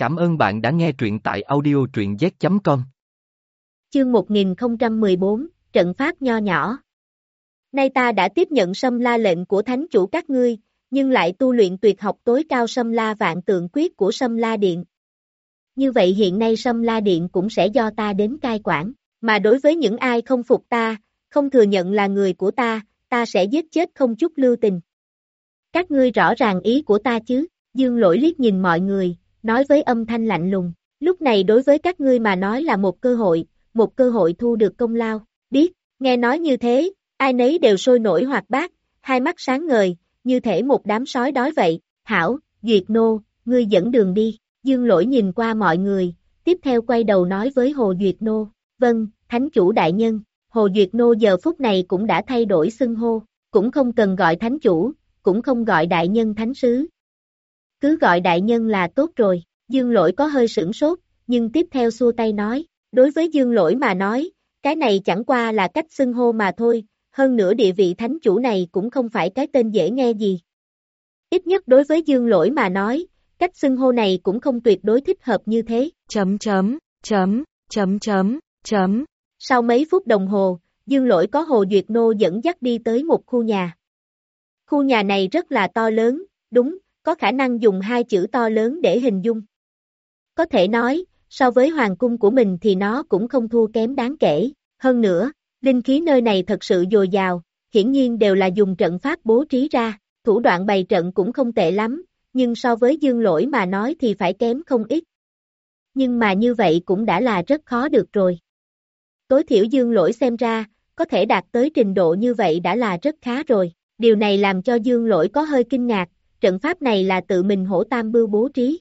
Cảm ơn bạn đã nghe truyện tại audio truyện z.com. Chương 1014, Trận Pháp Nho Nhỏ Nay ta đã tiếp nhận sâm la lệnh của thánh chủ các ngươi, nhưng lại tu luyện tuyệt học tối cao sâm la vạn tượng quyết của sâm la điện. Như vậy hiện nay sâm la điện cũng sẽ do ta đến cai quản, mà đối với những ai không phục ta, không thừa nhận là người của ta, ta sẽ giết chết không chút lưu tình. Các ngươi rõ ràng ý của ta chứ, dương lỗi liếc nhìn mọi người, nói với âm thanh lạnh lùng, lúc này đối với các ngươi mà nói là một cơ hội, một cơ hội thu được công lao, biết, nghe nói như thế, ai nấy đều sôi nổi hoạt bát, hai mắt sáng ngời, như thể một đám sói đói vậy, hảo, duyệt nô, ngươi dẫn đường đi, dương lỗi nhìn qua mọi người, tiếp theo quay đầu nói với Hồ Duyệt Nô, vâng, thánh chủ đại nhân, Hồ Duyệt Nô giờ phút này cũng đã thay đổi xưng hô, cũng không cần gọi thánh chủ, cũng không gọi đại nhân thánh sứ, cứ gọi đại nhân là tốt rồi, dương lỗi có hơi sửng sốt, nhưng tiếp theo xua tay nói, đối với dương lỗi mà nói, cái này chẳng qua là cách xưng hô mà thôi, hơn nữa địa vị thánh chủ này cũng không phải cái tên dễ nghe gì. Ít nhất đối với dương lỗi mà nói, cách xưng hô này cũng không tuyệt đối thích hợp như thế. Chấm chấm, chấm, chấm chấm, chấm. Sau mấy phút đồng hồ, dương lỗi có Hồ Duyệt Nô dẫn dắt đi tới một khu nhà. Khu nhà này rất là to lớn, đúng, có khả năng dùng hai chữ to lớn để hình dung. Có thể nói, so với hoàng cung của mình thì nó cũng không thua kém đáng kể, hơn nữa, linh khí nơi này thật sự dồi dào, hiển nhiên đều là dùng trận pháp bố trí ra, thủ đoạn bày trận cũng không tệ lắm, nhưng so với dương lỗi mà nói thì phải kém không ít. Nhưng mà như vậy cũng đã là rất khó được rồi. Tối thiểu dương lỗi xem ra, có thể đạt tới trình độ như vậy đã là rất khá rồi. Điều này làm cho dương lỗi có hơi kinh ngạc, trận pháp này là tự mình hổ tam bưu bố trí.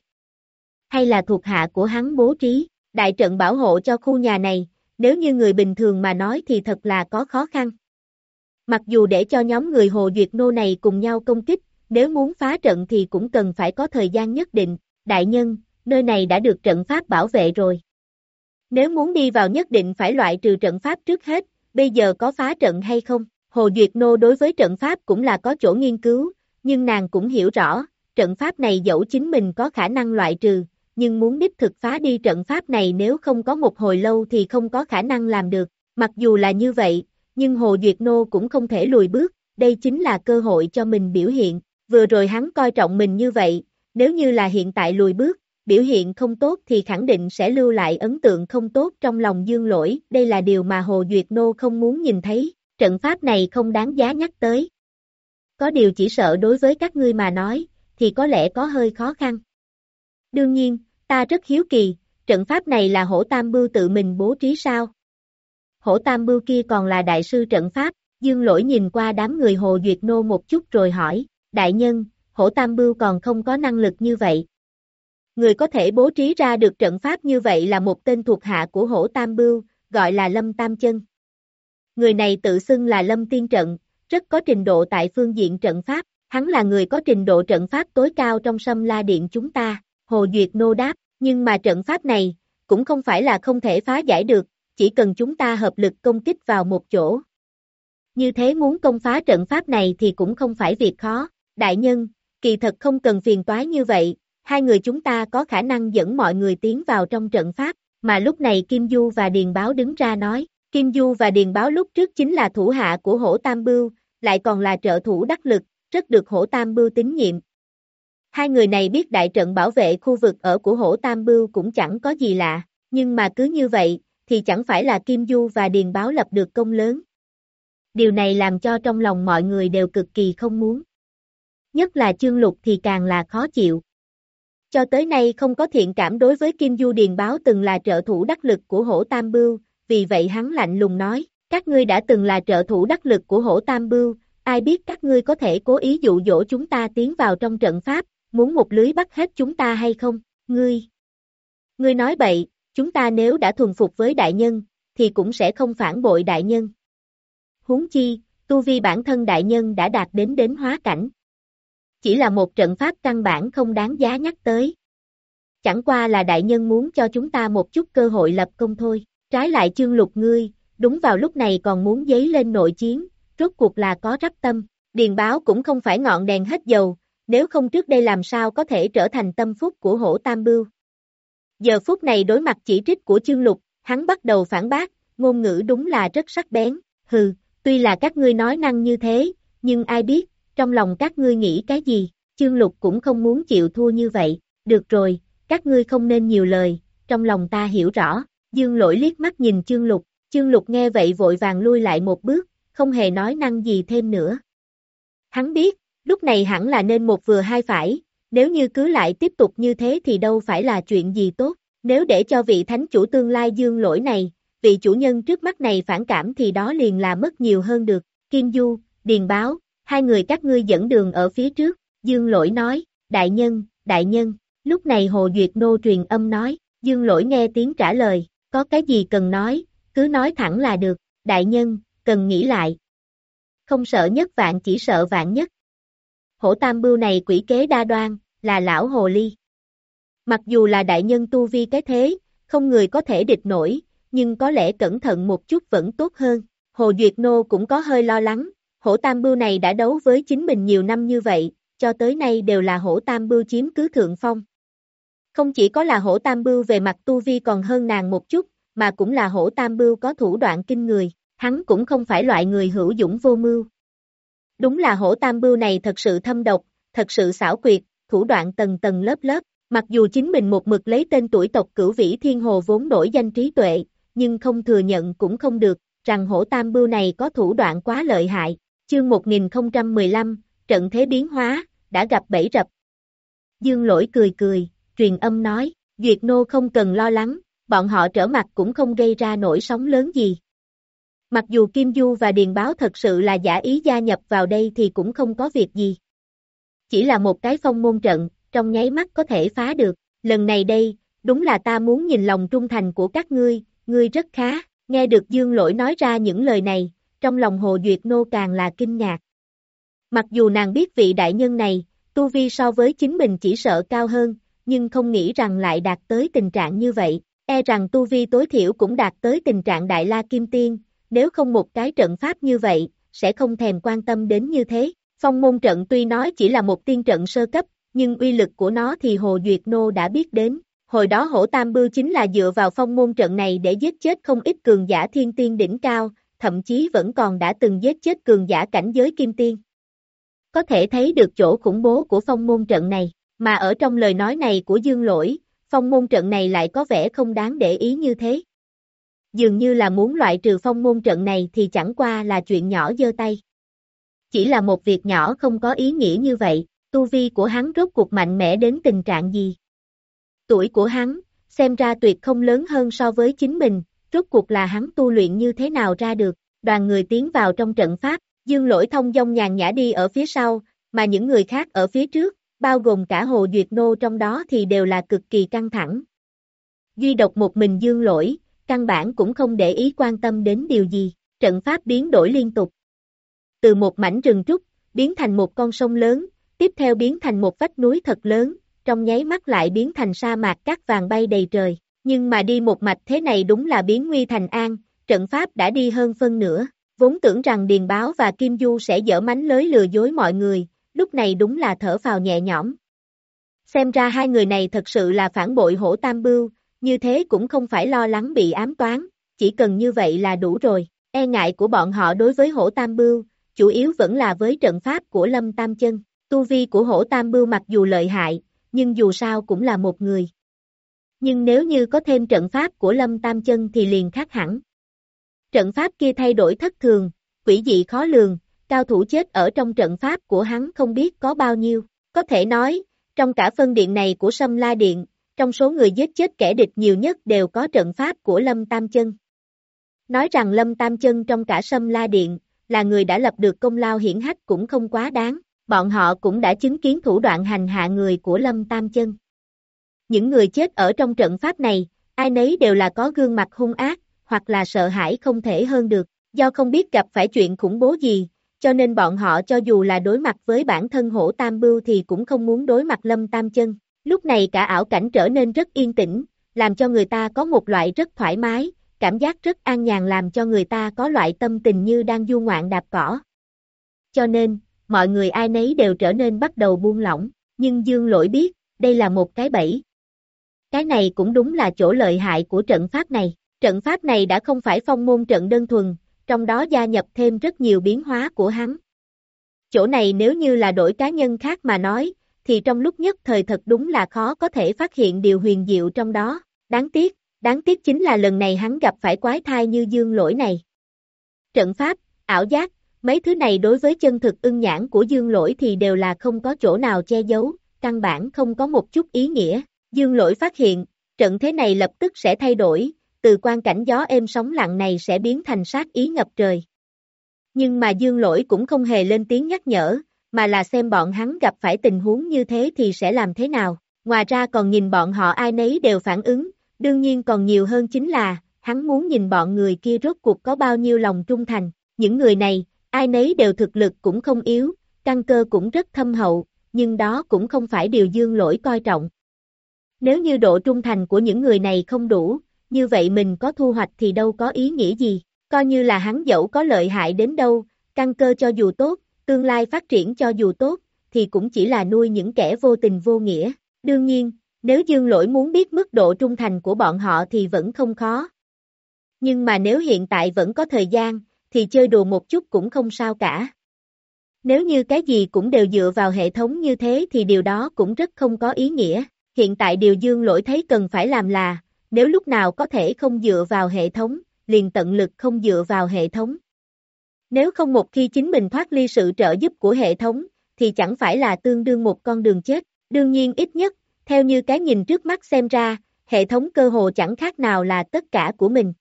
Hay là thuộc hạ của hắn bố trí, đại trận bảo hộ cho khu nhà này, nếu như người bình thường mà nói thì thật là có khó khăn. Mặc dù để cho nhóm người Hồ Duyệt Nô này cùng nhau công kích, nếu muốn phá trận thì cũng cần phải có thời gian nhất định, đại nhân, nơi này đã được trận pháp bảo vệ rồi. Nếu muốn đi vào nhất định phải loại trừ trận pháp trước hết, bây giờ có phá trận hay không? Hồ Duyệt Nô đối với trận pháp cũng là có chỗ nghiên cứu, nhưng nàng cũng hiểu rõ, trận pháp này dẫu chính mình có khả năng loại trừ, nhưng muốn đích thực phá đi trận pháp này nếu không có một hồi lâu thì không có khả năng làm được, mặc dù là như vậy, nhưng Hồ Duyệt Nô cũng không thể lùi bước, đây chính là cơ hội cho mình biểu hiện, vừa rồi hắn coi trọng mình như vậy, nếu như là hiện tại lùi bước, biểu hiện không tốt thì khẳng định sẽ lưu lại ấn tượng không tốt trong lòng dương lỗi, đây là điều mà Hồ Duyệt Nô không muốn nhìn thấy, trận pháp này không đáng giá nhắc tới, có điều chỉ sợ đối với các ngươi mà nói, thì có lẽ có hơi khó khăn. Đương nhiên, ta rất hiếu kỳ, trận pháp này là hổ tam bưu tự mình bố trí sao? Hổ tam bưu kia còn là đại sư trận pháp, dương lỗi nhìn qua đám người hồ duyệt nô một chút rồi hỏi, đại nhân, hổ tam bưu còn không có năng lực như vậy. Người có thể bố trí ra được trận pháp như vậy là một tên thuộc hạ của hổ tam bưu, gọi là Lâm Tam Chân. Người này tự xưng là Lâm Tiên Trận, rất có trình độ tại phương diện trận pháp, hắn là người có trình độ trận pháp tối cao trong sâm la điện chúng ta, Hồ Duyệt Nô đáp, nhưng mà trận pháp này, cũng không phải là không thể phá giải được, chỉ cần chúng ta hợp lực công kích vào một chỗ. Như thế muốn công phá trận pháp này thì cũng không phải việc khó, đại nhân, kỳ thật không cần phiền toái như vậy, hai người chúng ta có khả năng dẫn mọi người tiến vào trong trận pháp, mà lúc này Kim Du và Điền Báo đứng ra nói, Kim Du và Điền Báo lúc trước chính là thủ hạ của Hổ Tam Bưu, lại còn là trợ thủ đắc lực, rất được hổ tam bưu tín nhiệm. Hai người này biết đại trận bảo vệ khu vực ở của hổ tam bưu cũng chẳng có gì lạ, nhưng mà cứ như vậy, thì chẳng phải là Kim Du và Điền Báo lập được công lớn. Điều này làm cho trong lòng mọi người đều cực kỳ không muốn. Nhất là chương lục thì càng là khó chịu. Cho tới nay không có thiện cảm đối với Kim Du Điền Báo từng là trợ thủ đắc lực của hổ Tam Bưu, vì vậy hắn lạnh lùng nói, các ngươi đã từng là trợ thủ đắc lực của hổ Tam Bưu, ai biết các ngươi có thể cố ý dụ dỗ chúng ta tiến vào trong trận pháp, muốn một lưới bắt hết chúng ta hay không, ngươi. Ngươi nói bậy, chúng ta nếu đã thuần phục với đại nhân, thì cũng sẽ không phản bội đại nhân. Huống chi, tu vi bản thân đại nhân đã đạt đến đến hóa cảnh. Chỉ là một trận pháp căn bản không đáng giá nhắc tới. Chẳng qua là đại nhân muốn cho chúng ta một chút cơ hội lập công thôi, trái lại chương lục ngươi, đúng vào lúc này còn muốn giấy lên nội chiến, rốt cuộc là có rắp tâm, điền báo cũng không phải ngọn đèn hết dầu, nếu không trước đây làm sao có thể trở thành tâm phúc của hổ tam bưu. Giờ phút này đối mặt chỉ trích của chương lục, hắn bắt đầu phản bác, ngôn ngữ đúng là rất sắc bén, hừ, tuy là các ngươi nói năng như thế, nhưng ai biết, trong lòng các ngươi nghĩ cái gì, chương lục cũng không muốn chịu thua như vậy, được rồi, các ngươi không nên nhiều lời, trong lòng ta hiểu rõ, dương lỗi liếc mắt nhìn chương lục, chương lục nghe vậy vội vàng lui lại một bước, không hề nói năng gì thêm nữa. Hắn biết, lúc này hẳn là nên một vừa hai phải, nếu như cứ lại tiếp tục như thế thì đâu phải là chuyện gì tốt, nếu để cho vị thánh chủ tương lai dương lỗi này, vị chủ nhân trước mắt này phản cảm thì đó liền là mất nhiều hơn được, Kim Du, Điền Báo, hai người các ngươi dẫn đường ở phía trước, dương lỗi nói, đại nhân, đại nhân, lúc này Hồ Duyệt Nô truyền âm nói, dương lỗi nghe tiếng trả lời, có cái gì cần nói, cứ nói thẳng là được, đại nhân, cần nghĩ lại. Không sợ nhất vạn chỉ sợ vạn nhất. Hổ tam bưu này quỷ kế đa đoan, là lão hồ ly. Mặc dù là đại nhân tu vi cái thế, không người có thể địch nổi, nhưng có lẽ cẩn thận một chút vẫn tốt hơn. Hồ Duyệt Nô cũng có hơi lo lắng, hổ tam bưu này đã đấu với chính mình nhiều năm như vậy, cho tới nay đều là hổ tam bưu chiếm cứ thượng phong. Không chỉ có là hổ tam bưu về mặt tu vi còn hơn nàng một chút, mà cũng là hổ tam bưu có thủ đoạn kinh người, hắn cũng không phải loại người hữu dũng vô mưu. Đúng là hổ tam bưu này thật sự thâm độc, thật sự xảo quyệt, thủ đoạn tầng tầng lớp lớp, mặc dù chính mình một mực lấy tên tuổi tộc cửu vĩ thiên hồ vốn nổi danh trí tuệ, nhưng không thừa nhận cũng không được, rằng hổ tam bưu này có thủ đoạn quá lợi hại. Chương 1015, trận thế biến hóa, đã gặp bẫy rập. Dương lỗi cười cười, truyền âm nói, Duyệt Nô không cần lo lắng, bọn họ trở mặt cũng không gây ra nổi sóng lớn gì. Mặc dù Kim Du và Điền Báo thật sự là giả ý gia nhập vào đây thì cũng không có việc gì. Chỉ là một cái phong môn trận, trong nháy mắt có thể phá được, lần này đây, đúng là ta muốn nhìn lòng trung thành của các ngươi, ngươi rất khá, nghe được Dương Lỗi nói ra những lời này, trong lòng Hồ Duyệt Nô càng là kinh ngạc. Mặc dù nàng biết vị đại nhân này, tu vi so với chính mình chỉ sợ cao hơn, nhưng không nghĩ rằng lại đạt tới tình trạng như vậy, e rằng tu vi tối thiểu cũng đạt tới tình trạng đại la kim tiên, nếu không một cái trận pháp như vậy, sẽ không thèm quan tâm đến như thế. Phong môn trận tuy nói chỉ là một tiên trận sơ cấp, nhưng uy lực của nó thì Hồ Duyệt Nô đã biết đến. Hồi đó hổ tam bưu chính là dựa vào phong môn trận này để giết chết không ít cường giả thiên tiên đỉnh cao, thậm chí vẫn còn đã từng giết chết cường giả cảnh giới kim tiên. Có thể thấy được chỗ khủng bố của phong môn trận này, mà ở trong lời nói này của Dương Lỗi, phong môn trận này lại có vẻ không đáng để ý như thế. Dường như là muốn loại trừ phong môn trận này thì chẳng qua là chuyện nhỏ dơ tay. Chỉ là một việc nhỏ không có ý nghĩa như vậy, tu vi của hắn rốt cuộc mạnh mẽ đến tình trạng gì. Tuổi của hắn, xem ra tuyệt không lớn hơn so với chính mình, rốt cuộc là hắn tu luyện như thế nào ra được, đoàn người tiến vào trong trận pháp, dương lỗi thông dong nhàn nhã đi ở phía sau, mà những người khác ở phía trước, bao gồm cả Hồ Duyệt Nô trong đó thì đều là cực kỳ căng thẳng. Duy độc một mình dương lỗi, căn bản cũng không để ý quan tâm đến điều gì, trận pháp biến đổi liên tục. Từ một mảnh rừng trúc, biến thành một con sông lớn, tiếp theo biến thành một vách núi thật lớn, trong nháy mắt lại biến thành sa mạc cát vàng bay đầy trời, nhưng mà đi một mạch thế này đúng là biến nguy thành an, trận pháp đã đi hơn phân nửa, vốn tưởng rằng Điền Báo và Kim Du sẽ dở mánh lới lừa dối mọi người, lúc này đúng là thở phào nhẹ nhõm. Xem ra hai người này thật sự là phản bội hổ tam bưu, như thế cũng không phải lo lắng bị ám toán, chỉ cần như vậy là đủ rồi, e ngại của bọn họ đối với hổ tam bưu, chủ yếu vẫn là với trận pháp của Lâm Tam Chân, tu vi của hổ tam bưu mặc dù lợi hại, nhưng dù sao cũng là một người. Nhưng nếu như có thêm trận pháp của Lâm Tam Chân thì liền khác hẳn. Trận pháp kia thay đổi thất thường, quỷ dị khó lường, cao thủ chết ở trong trận pháp của hắn không biết có bao nhiêu. Có thể nói, trong cả phân điện này của Sâm La Điện, trong số người giết chết kẻ địch nhiều nhất đều có trận pháp của Lâm Tam Chân. Nói rằng Lâm Tam Chân trong cả Sâm La Điện, là người đã lập được công lao hiển hách cũng không quá đáng, bọn họ cũng đã chứng kiến thủ đoạn hành hạ người của Lâm Tam Chân. Những người chết ở trong trận pháp này, ai nấy đều là có gương mặt hung ác, hoặc là sợ hãi không thể hơn được, do không biết gặp phải chuyện khủng bố gì, cho nên bọn họ cho dù là đối mặt với bản thân hổ tam bưu thì cũng không muốn đối mặt lâm tam chân. Lúc này cả ảo cảnh trở nên rất yên tĩnh, làm cho người ta có một loại rất thoải mái, cảm giác rất an nhàn làm cho người ta có loại tâm tình như đang du ngoạn đạp cỏ. Cho nên, mọi người ai nấy đều trở nên bắt đầu buông lỏng, nhưng Dương Lỗi biết, đây là một cái bẫy. Cái này cũng đúng là chỗ lợi hại của trận pháp này. Trận pháp này đã không phải phong môn trận đơn thuần, trong đó gia nhập thêm rất nhiều biến hóa của hắn. Chỗ này nếu như là đổi cá nhân khác mà nói, thì trong lúc nhất thời thật đúng là khó có thể phát hiện điều huyền diệu trong đó. Đáng tiếc, đáng tiếc chính là lần này hắn gặp phải quái thai như dương lỗi này. Trận pháp, ảo giác, mấy thứ này đối với chân thực ưng nhãn của dương lỗi thì đều là không có chỗ nào che giấu, căn bản không có một chút ý nghĩa. Dương lỗi phát hiện, trận thế này lập tức sẽ thay đổi, từ quan cảnh gió êm sóng lặng này sẽ biến thành sát ý ngập trời. Nhưng mà dương lỗi cũng không hề lên tiếng nhắc nhở, mà là xem bọn hắn gặp phải tình huống như thế thì sẽ làm thế nào. Ngoài ra còn nhìn bọn họ ai nấy đều phản ứng, đương nhiên còn nhiều hơn chính là, hắn muốn nhìn bọn người kia rốt cuộc có bao nhiêu lòng trung thành. Những người này, ai nấy đều thực lực cũng không yếu, căn cơ cũng rất thâm hậu, nhưng đó cũng không phải điều dương lỗi coi trọng. Nếu như độ trung thành của những người này không đủ, như vậy mình có thu hoạch thì đâu có ý nghĩa gì, coi như là hắn dẫu có lợi hại đến đâu, căn cơ cho dù tốt, tương lai phát triển cho dù tốt, thì cũng chỉ là nuôi những kẻ vô tình vô nghĩa. Đương nhiên, nếu dương lỗi muốn biết mức độ trung thành của bọn họ thì vẫn không khó. Nhưng mà nếu hiện tại vẫn có thời gian, thì chơi đùa một chút cũng không sao cả. Nếu như cái gì cũng đều dựa vào hệ thống như thế thì điều đó cũng rất không có ý nghĩa. Hiện tại điều dương lỗi thấy cần phải làm là, nếu lúc nào có thể không dựa vào hệ thống, liền tận lực không dựa vào hệ thống. Nếu không một khi chính mình thoát ly sự trợ giúp của hệ thống, thì chẳng phải là tương đương một con đường chết. Đương nhiên ít nhất, theo như cái nhìn trước mắt xem ra, hệ thống cơ hồ chẳng khác nào là tất cả của mình.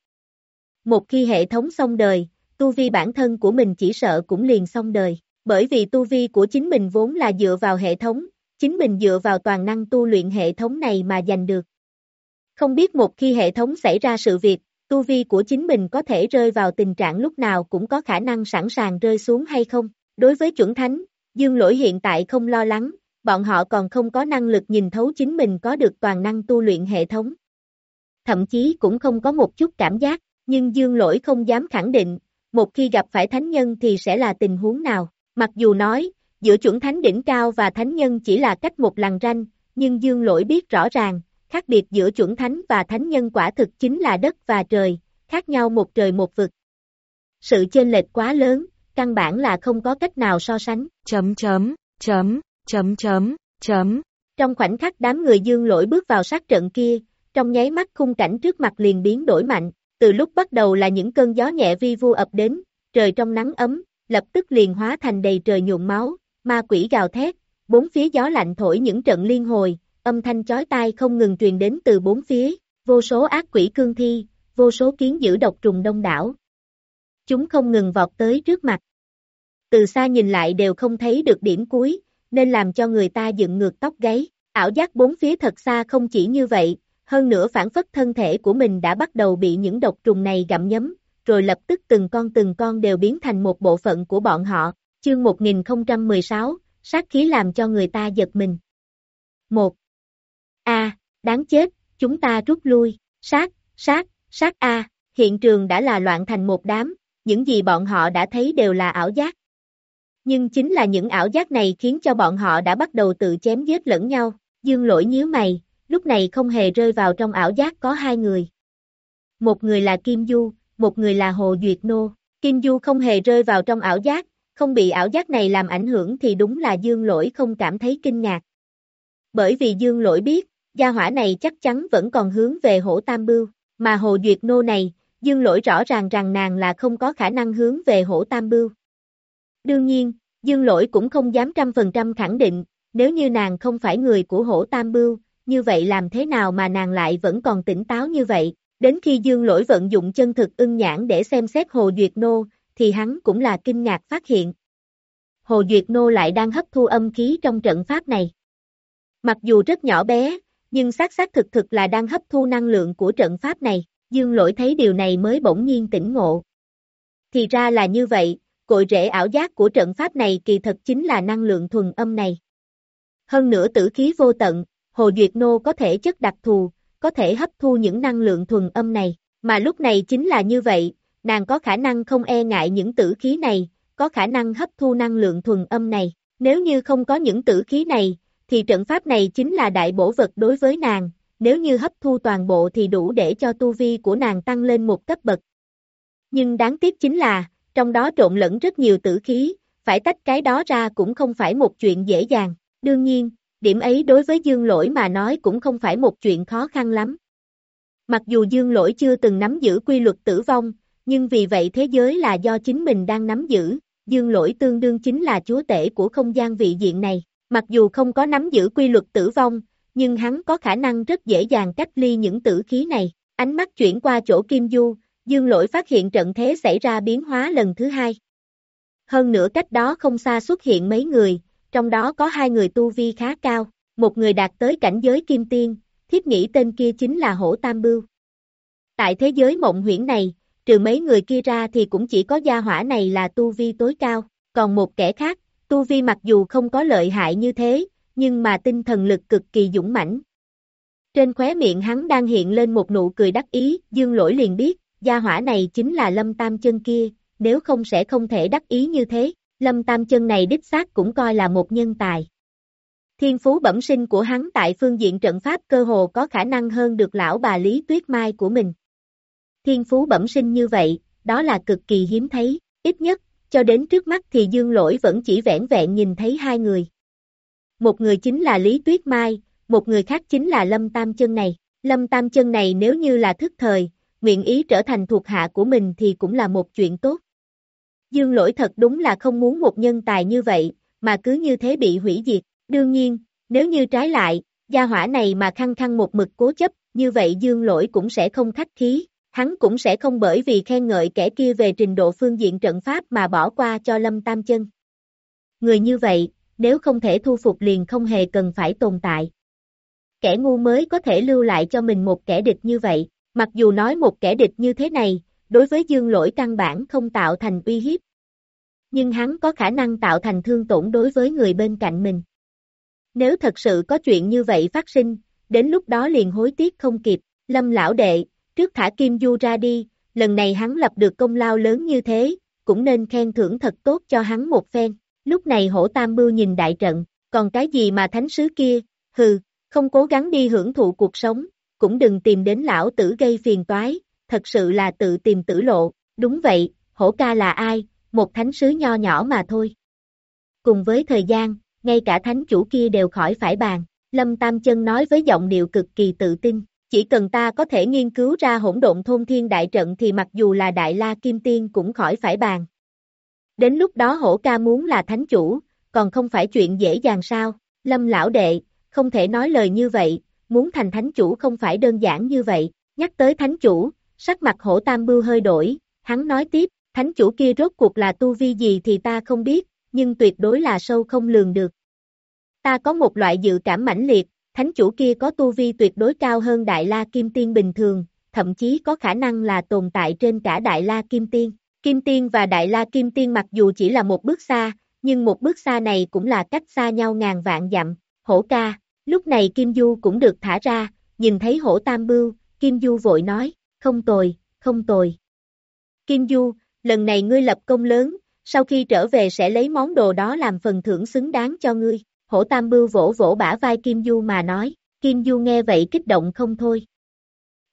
Một khi hệ thống xong đời, tu vi bản thân của mình chỉ sợ cũng liền xong đời, bởi vì tu vi của chính mình vốn là dựa vào hệ thống, chính mình dựa vào toàn năng tu luyện hệ thống này mà giành được. Không biết một khi hệ thống xảy ra sự việc, tu vi của chính mình có thể rơi vào tình trạng lúc nào cũng có khả năng sẵn sàng rơi xuống hay không. Đối với chuẩn thánh, dương lỗi hiện tại không lo lắng, bọn họ còn không có năng lực nhìn thấu chính mình có được toàn năng tu luyện hệ thống. Thậm chí cũng không có một chút cảm giác, nhưng dương lỗi không dám khẳng định, một khi gặp phải thánh nhân thì sẽ là tình huống nào. Mặc dù nói, giữa chuẩn thánh đỉnh cao và thánh nhân chỉ là cách một lằn ranh, nhưng dương lỗi biết rõ ràng, khác biệt giữa chuẩn thánh và thánh nhân quả thực chính là đất và trời, khác nhau một trời một vực. Sự chênh lệch quá lớn, căn bản là không có cách nào so sánh. Chấm chấm, chấm, chấm chấm, chấm. Trong khoảnh khắc đám người dương lỗi bước vào sát trận kia, trong nháy mắt khung cảnh trước mặt liền biến đổi mạnh, từ lúc bắt đầu là những cơn gió nhẹ vi vu ập đến, trời trong nắng ấm, lập tức liền hóa thành đầy trời nhuộm máu, ma quỷ gào thét, bốn phía gió lạnh thổi những trận liên hồi, âm thanh chói tai không ngừng truyền đến từ bốn phía, vô số ác quỷ cương thi, vô số kiến giữ độc trùng đông đảo. Chúng không ngừng vọt tới trước mặt. Từ xa nhìn lại đều không thấy được điểm cuối, nên làm cho người ta dựng ngược tóc gáy. Ảo giác bốn phía thật xa không chỉ như vậy, hơn nữa phản phất thân thể của mình đã bắt đầu bị những độc trùng này gặm nhấm, rồi lập tức từng con từng con đều biến thành một bộ phận của bọn họ. Chương 1016, sát khí làm cho người ta giật mình. 1. A, đáng chết, chúng ta rút lui, sát, sát, sát A, hiện trường đã là loạn thành một đám, những gì bọn họ đã thấy đều là ảo giác. Nhưng chính là những ảo giác này khiến cho bọn họ đã bắt đầu tự chém giết lẫn nhau, dương lỗi nhíu mày, lúc này không hề rơi vào trong ảo giác có hai người. Một người là Kim Du, một người là Hồ Duyệt Nô, Kim Du không hề rơi vào trong ảo giác, không bị ảo giác này làm ảnh hưởng thì đúng là dương lỗi không cảm thấy kinh ngạc. Bởi vì dương lỗi biết, gia hỏa này chắc chắn vẫn còn hướng về hổ tam bưu, mà hồ duyệt nô này, dương lỗi rõ ràng rằng nàng là không có khả năng hướng về hổ tam bưu. Đương nhiên, dương lỗi cũng không dám trăm phần trăm khẳng định, nếu như nàng không phải người của hổ tam bưu, như vậy làm thế nào mà nàng lại vẫn còn tỉnh táo như vậy, đến khi dương lỗi vận dụng chân thực ưng nhãn để xem xét hồ duyệt nô, thì hắn cũng là kinh ngạc phát hiện. Hồ Duyệt Nô lại đang hấp thu âm khí trong trận pháp này. Mặc dù rất nhỏ bé, nhưng xác xác thực thực là đang hấp thu năng lượng của trận pháp này, dương lỗi thấy điều này mới bỗng nhiên tỉnh ngộ. Thì ra là như vậy, cội rễ ảo giác của trận pháp này kỳ thật chính là năng lượng thuần âm này. Hơn nữa tử khí vô tận, Hồ Duyệt Nô có thể chất đặc thù, có thể hấp thu những năng lượng thuần âm này, mà lúc này chính là như vậy, nàng có khả năng không e ngại những tử khí này, có khả năng hấp thu năng lượng thuần âm này. Nếu như không có những tử khí này, thì trận pháp này chính là đại bổ vật đối với nàng, nếu như hấp thu toàn bộ thì đủ để cho tu vi của nàng tăng lên một cấp bậc. Nhưng đáng tiếc chính là, trong đó trộn lẫn rất nhiều tử khí, phải tách cái đó ra cũng không phải một chuyện dễ dàng. Đương nhiên, điểm ấy đối với dương lỗi mà nói cũng không phải một chuyện khó khăn lắm. Mặc dù dương lỗi chưa từng nắm giữ quy luật tử vong, nhưng vì vậy thế giới là do chính mình đang nắm giữ, dương lỗi tương đương chính là chúa tể của không gian vị diện này. Mặc dù không có nắm giữ quy luật tử vong, nhưng hắn có khả năng rất dễ dàng cách ly những tử khí này. Ánh mắt chuyển qua chỗ Kim Du, dương lỗi phát hiện trận thế xảy ra biến hóa lần thứ hai. Hơn nữa cách đó không xa xuất hiện mấy người, trong đó có hai người tu vi khá cao, một người đạt tới cảnh giới kim tiên, thiếp nghĩ tên kia chính là Hổ Tam Bưu. Tại thế giới mộng huyễn này, trừ mấy người kia ra thì cũng chỉ có gia hỏa này là tu vi tối cao, còn một kẻ khác, tu vi mặc dù không có lợi hại như thế, nhưng mà tinh thần lực cực kỳ dũng mãnh. Trên khóe miệng hắn đang hiện lên một nụ cười đắc ý, dương lỗi liền biết, gia hỏa này chính là lâm tam chân kia, nếu không sẽ không thể đắc ý như thế, lâm tam chân này đích xác cũng coi là một nhân tài. Thiên phú bẩm sinh của hắn tại phương diện trận pháp cơ hồ có khả năng hơn được lão bà Lý Tuyết Mai của mình. Thiên phú bẩm sinh như vậy, đó là cực kỳ hiếm thấy, ít nhất, cho đến trước mắt thì Dương Lỗi vẫn chỉ vẻn vẹn nhìn thấy hai người. Một người chính là Lý Tuyết Mai, một người khác chính là Lâm Tam Chân này. Lâm Tam Chân này nếu như là thức thời, nguyện ý trở thành thuộc hạ của mình thì cũng là một chuyện tốt. Dương Lỗi thật đúng là không muốn một nhân tài như vậy, mà cứ như thế bị hủy diệt. Đương nhiên, nếu như trái lại, gia hỏa này mà khăng khăng một mực cố chấp, như vậy Dương Lỗi cũng sẽ không khách khí, hắn cũng sẽ không bởi vì khen ngợi kẻ kia về trình độ phương diện trận pháp mà bỏ qua cho Lâm Tam Chân. Người như vậy, nếu không thể thu phục liền không hề cần phải tồn tại. Kẻ ngu mới có thể lưu lại cho mình một kẻ địch như vậy, mặc dù nói một kẻ địch như thế này, đối với dương lỗi căn bản không tạo thành uy hiếp. Nhưng hắn có khả năng tạo thành thương tổn đối với người bên cạnh mình. Nếu thật sự có chuyện như vậy phát sinh, đến lúc đó liền hối tiếc không kịp, lâm lão đệ, trước thả Kim Du ra đi, lần này hắn lập được công lao lớn như thế, cũng nên khen thưởng thật tốt cho hắn một phen. Lúc này hổ tam Mưu nhìn đại trận, còn cái gì mà thánh sứ kia, hừ, không cố gắng đi hưởng thụ cuộc sống, cũng đừng tìm đến lão tử gây phiền toái, thật sự là tự tìm tử lộ, đúng vậy, hổ ca là ai, một thánh sứ nho nhỏ mà thôi. Cùng với thời gian, ngay cả thánh chủ kia đều khỏi phải bàn, Lâm Tam Chân nói với giọng điệu cực kỳ tự tin, chỉ cần ta có thể nghiên cứu ra hỗn độn thôn thiên đại trận thì mặc dù là đại la kim tiên cũng khỏi phải bàn. Đến lúc đó hổ ca muốn là thánh chủ, còn không phải chuyện dễ dàng sao, lâm lão đệ, không thể nói lời như vậy, muốn thành thánh chủ không phải đơn giản như vậy, nhắc tới thánh chủ, sắc mặt hổ tam bưu hơi đổi, hắn nói tiếp, thánh chủ kia rốt cuộc là tu vi gì thì ta không biết, nhưng tuyệt đối là sâu không lường được. Ta có một loại dự cảm mãnh liệt, thánh chủ kia có tu vi tuyệt đối cao hơn Đại La Kim Tiên bình thường, thậm chí có khả năng là tồn tại trên cả Đại La Kim Tiên. Kim Tiên và Đại La Kim Tiên mặc dù chỉ là một bước xa, nhưng một bước xa này cũng là cách xa nhau ngàn vạn dặm. Hổ ca, lúc này Kim Du cũng được thả ra, nhìn thấy hổ tam bưu, Kim Du vội nói, không tồi, không tồi. Kim Du, lần này ngươi lập công lớn, sau khi trở về sẽ lấy món đồ đó làm phần thưởng xứng đáng cho ngươi. Hổ Tam Bưu vỗ vỗ bả vai Kim Du mà nói, Kim Du nghe vậy kích động không thôi.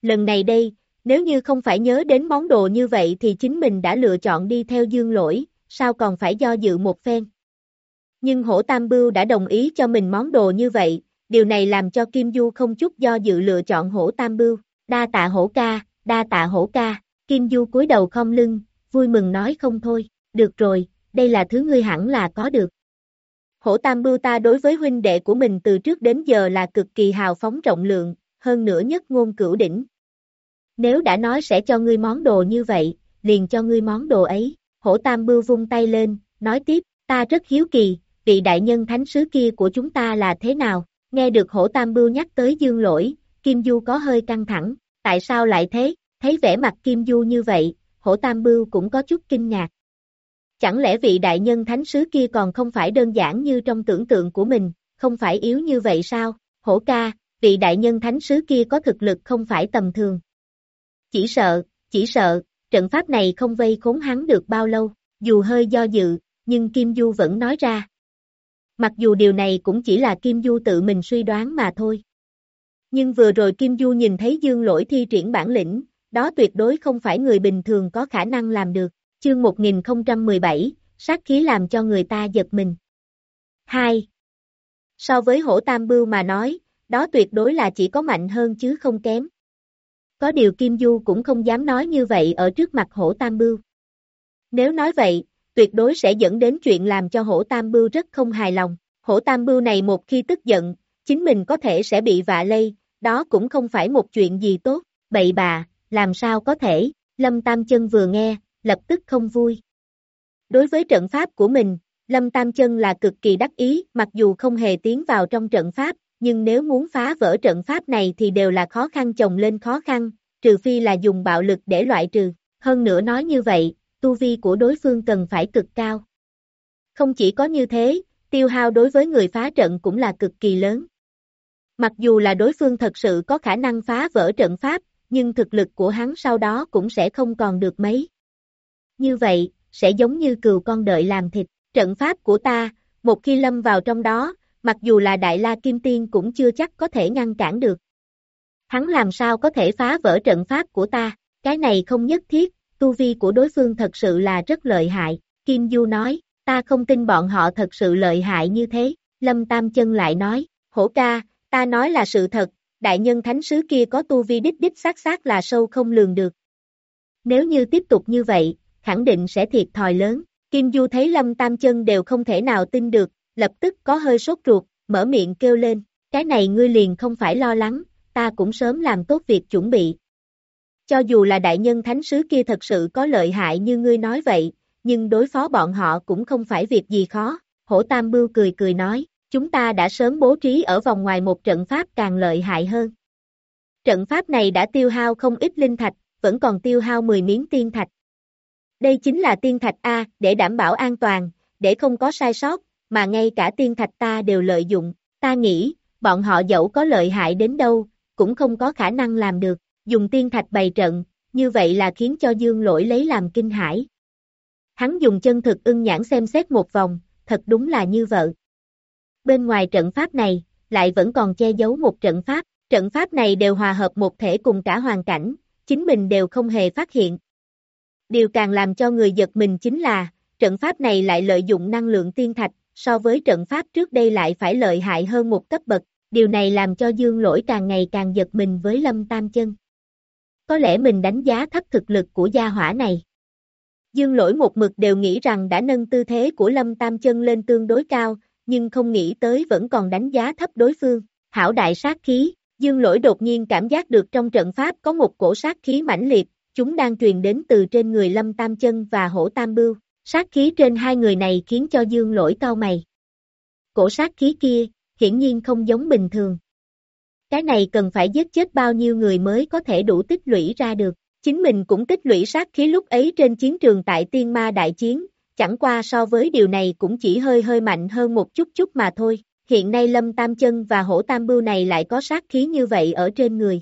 Lần này đây, nếu như không phải nhớ đến món đồ như vậy thì chính mình đã lựa chọn đi theo dương lỗi, sao còn phải do dự một phen. Nhưng hổ Tam Bưu đã đồng ý cho mình món đồ như vậy, điều này làm cho Kim Du không chút do dự lựa chọn hổ Tam Bưu, đa tạ hổ ca, đa tạ hổ ca, Kim Du cúi đầu không lưng, vui mừng nói không thôi, được rồi, đây là thứ ngươi hẳn là có được. Hổ Tam Bưu ta đối với huynh đệ của mình từ trước đến giờ là cực kỳ hào phóng rộng lượng, hơn nữa nhất ngôn cửu đỉnh. Nếu đã nói sẽ cho ngươi món đồ như vậy, liền cho ngươi món đồ ấy. Hổ Tam Bưu vung tay lên, nói tiếp, ta rất hiếu kỳ, vị đại nhân thánh sứ kia của chúng ta là thế nào? Nghe được Hổ Tam Bưu nhắc tới dương lỗi, Kim Du có hơi căng thẳng, tại sao lại thế? Thấy vẻ mặt Kim Du như vậy, Hổ Tam Bưu cũng có chút kinh ngạc. Chẳng lẽ vị đại nhân thánh sứ kia còn không phải đơn giản như trong tưởng tượng của mình, không phải yếu như vậy sao? Hổ ca, vị đại nhân thánh sứ kia có thực lực không phải tầm thường. Chỉ sợ, chỉ sợ, trận pháp này không vây khốn hắn được bao lâu, dù hơi do dự, nhưng Kim Du vẫn nói ra. Mặc dù điều này cũng chỉ là Kim Du tự mình suy đoán mà thôi. Nhưng vừa rồi Kim Du nhìn thấy Dương Lỗi thi triển bản lĩnh, đó tuyệt đối không phải người bình thường có khả năng làm được. Chương 1017, sát khí làm cho người ta giật mình. 2. So với hổ tam bưu mà nói, đó tuyệt đối là chỉ có mạnh hơn chứ không kém. Có điều Kim Du cũng không dám nói như vậy ở trước mặt hổ tam bưu. Nếu nói vậy, tuyệt đối sẽ dẫn đến chuyện làm cho hổ tam bưu rất không hài lòng. Hổ tam bưu này một khi tức giận, chính mình có thể sẽ bị vạ lây, đó cũng không phải một chuyện gì tốt. Bậy bà, làm sao có thể, Lâm Tam Chân vừa nghe, lập tức không vui. Đối với trận pháp của mình, Lâm Tam Chân là cực kỳ đắc ý, mặc dù không hề tiến vào trong trận pháp, nhưng nếu muốn phá vỡ trận pháp này thì đều là khó khăn chồng lên khó khăn, trừ phi là dùng bạo lực để loại trừ. Hơn nữa nói như vậy, tu vi của đối phương cần phải cực cao. Không chỉ có như thế, tiêu hao đối với người phá trận cũng là cực kỳ lớn. Mặc dù là đối phương thật sự có khả năng phá vỡ trận pháp, nhưng thực lực của hắn sau đó cũng sẽ không còn được mấy. Như vậy, sẽ giống như cừu con đợi làm thịt, trận pháp của ta, một khi lâm vào trong đó, mặc dù là Đại La Kim Tiên cũng chưa chắc có thể ngăn cản được. Hắn làm sao có thể phá vỡ trận pháp của ta, cái này không nhất thiết, tu vi của đối phương thật sự là rất lợi hại, Kim Du nói, ta không tin bọn họ thật sự lợi hại như thế, Lâm Tam Chân lại nói, hổ ca, ta nói là sự thật, đại nhân thánh sứ kia có tu vi đích đích xác xác là sâu không lường được. Nếu như tiếp tục như vậy, khẳng định sẽ thiệt thòi lớn, Kim Du thấy Lâm Tam Chân đều không thể nào tin được, lập tức có hơi sốt ruột, mở miệng kêu lên, cái này ngươi liền không phải lo lắng, ta cũng sớm làm tốt việc chuẩn bị. Cho dù là đại nhân thánh sứ kia thật sự có lợi hại như ngươi nói vậy, nhưng đối phó bọn họ cũng không phải việc gì khó, hổ tam bưu cười cười nói, chúng ta đã sớm bố trí ở vòng ngoài một trận pháp càng lợi hại hơn. Trận pháp này đã tiêu hao không ít linh thạch, vẫn còn tiêu hao 10 miếng tiên thạch. Đây chính là tiên thạch A, để đảm bảo an toàn, để không có sai sót, mà ngay cả tiên thạch ta đều lợi dụng, ta nghĩ, bọn họ dẫu có lợi hại đến đâu, cũng không có khả năng làm được, dùng tiên thạch bày trận, như vậy là khiến cho dương lỗi lấy làm kinh hãi. Hắn dùng chân thực ưng nhãn xem xét một vòng, thật đúng là như vợ. Bên ngoài trận pháp này, lại vẫn còn che giấu một trận pháp, trận pháp này đều hòa hợp một thể cùng cả hoàn cảnh, chính mình đều không hề phát hiện. Điều càng làm cho người giật mình chính là, trận pháp này lại lợi dụng năng lượng tiên thạch, so với trận pháp trước đây lại phải lợi hại hơn một cấp bậc, điều này làm cho dương lỗi càng ngày càng giật mình với lâm tam chân. Có lẽ mình đánh giá thấp thực lực của gia hỏa này. Dương lỗi một mực đều nghĩ rằng đã nâng tư thế của lâm tam chân lên tương đối cao, nhưng không nghĩ tới vẫn còn đánh giá thấp đối phương. Hảo đại sát khí, dương lỗi đột nhiên cảm giác được trong trận pháp có một cổ sát khí mãnh liệt, chúng đang truyền đến từ trên người lâm tam chân và hổ tam bưu. Sát khí trên hai người này khiến cho dương lỗi cao mày. Cổ sát khí kia, hiển nhiên không giống bình thường. Cái này cần phải giết chết bao nhiêu người mới có thể đủ tích lũy ra được. Chính mình cũng tích lũy sát khí lúc ấy trên chiến trường tại tiên ma đại chiến, chẳng qua so với điều này cũng chỉ hơi hơi mạnh hơn một chút chút mà thôi. Hiện nay Lâm Tam Chân và Hổ Tam Bưu này lại có sát khí như vậy ở trên người.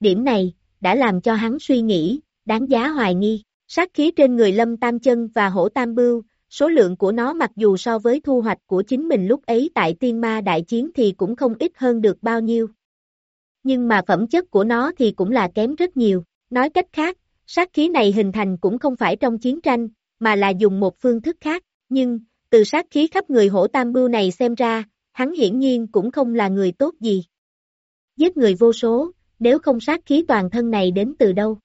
Điểm này, đã làm cho hắn suy nghĩ, đáng giá hoài nghi. Sát khí trên người Lâm Tam Chân và Hổ Tam Bưu, số lượng của nó mặc dù so với thu hoạch của chính mình lúc ấy tại tiên ma đại chiến thì cũng không ít hơn được bao nhiêu. Nhưng mà phẩm chất của nó thì cũng là kém rất nhiều. Nói cách khác, sát khí này hình thành cũng không phải trong chiến tranh, mà là dùng một phương thức khác. Nhưng, từ sát khí khắp người hổ tam bưu này xem ra, hắn hiển nhiên cũng không là người tốt gì. Giết người vô số, nếu không sát khí toàn thân này đến từ đâu.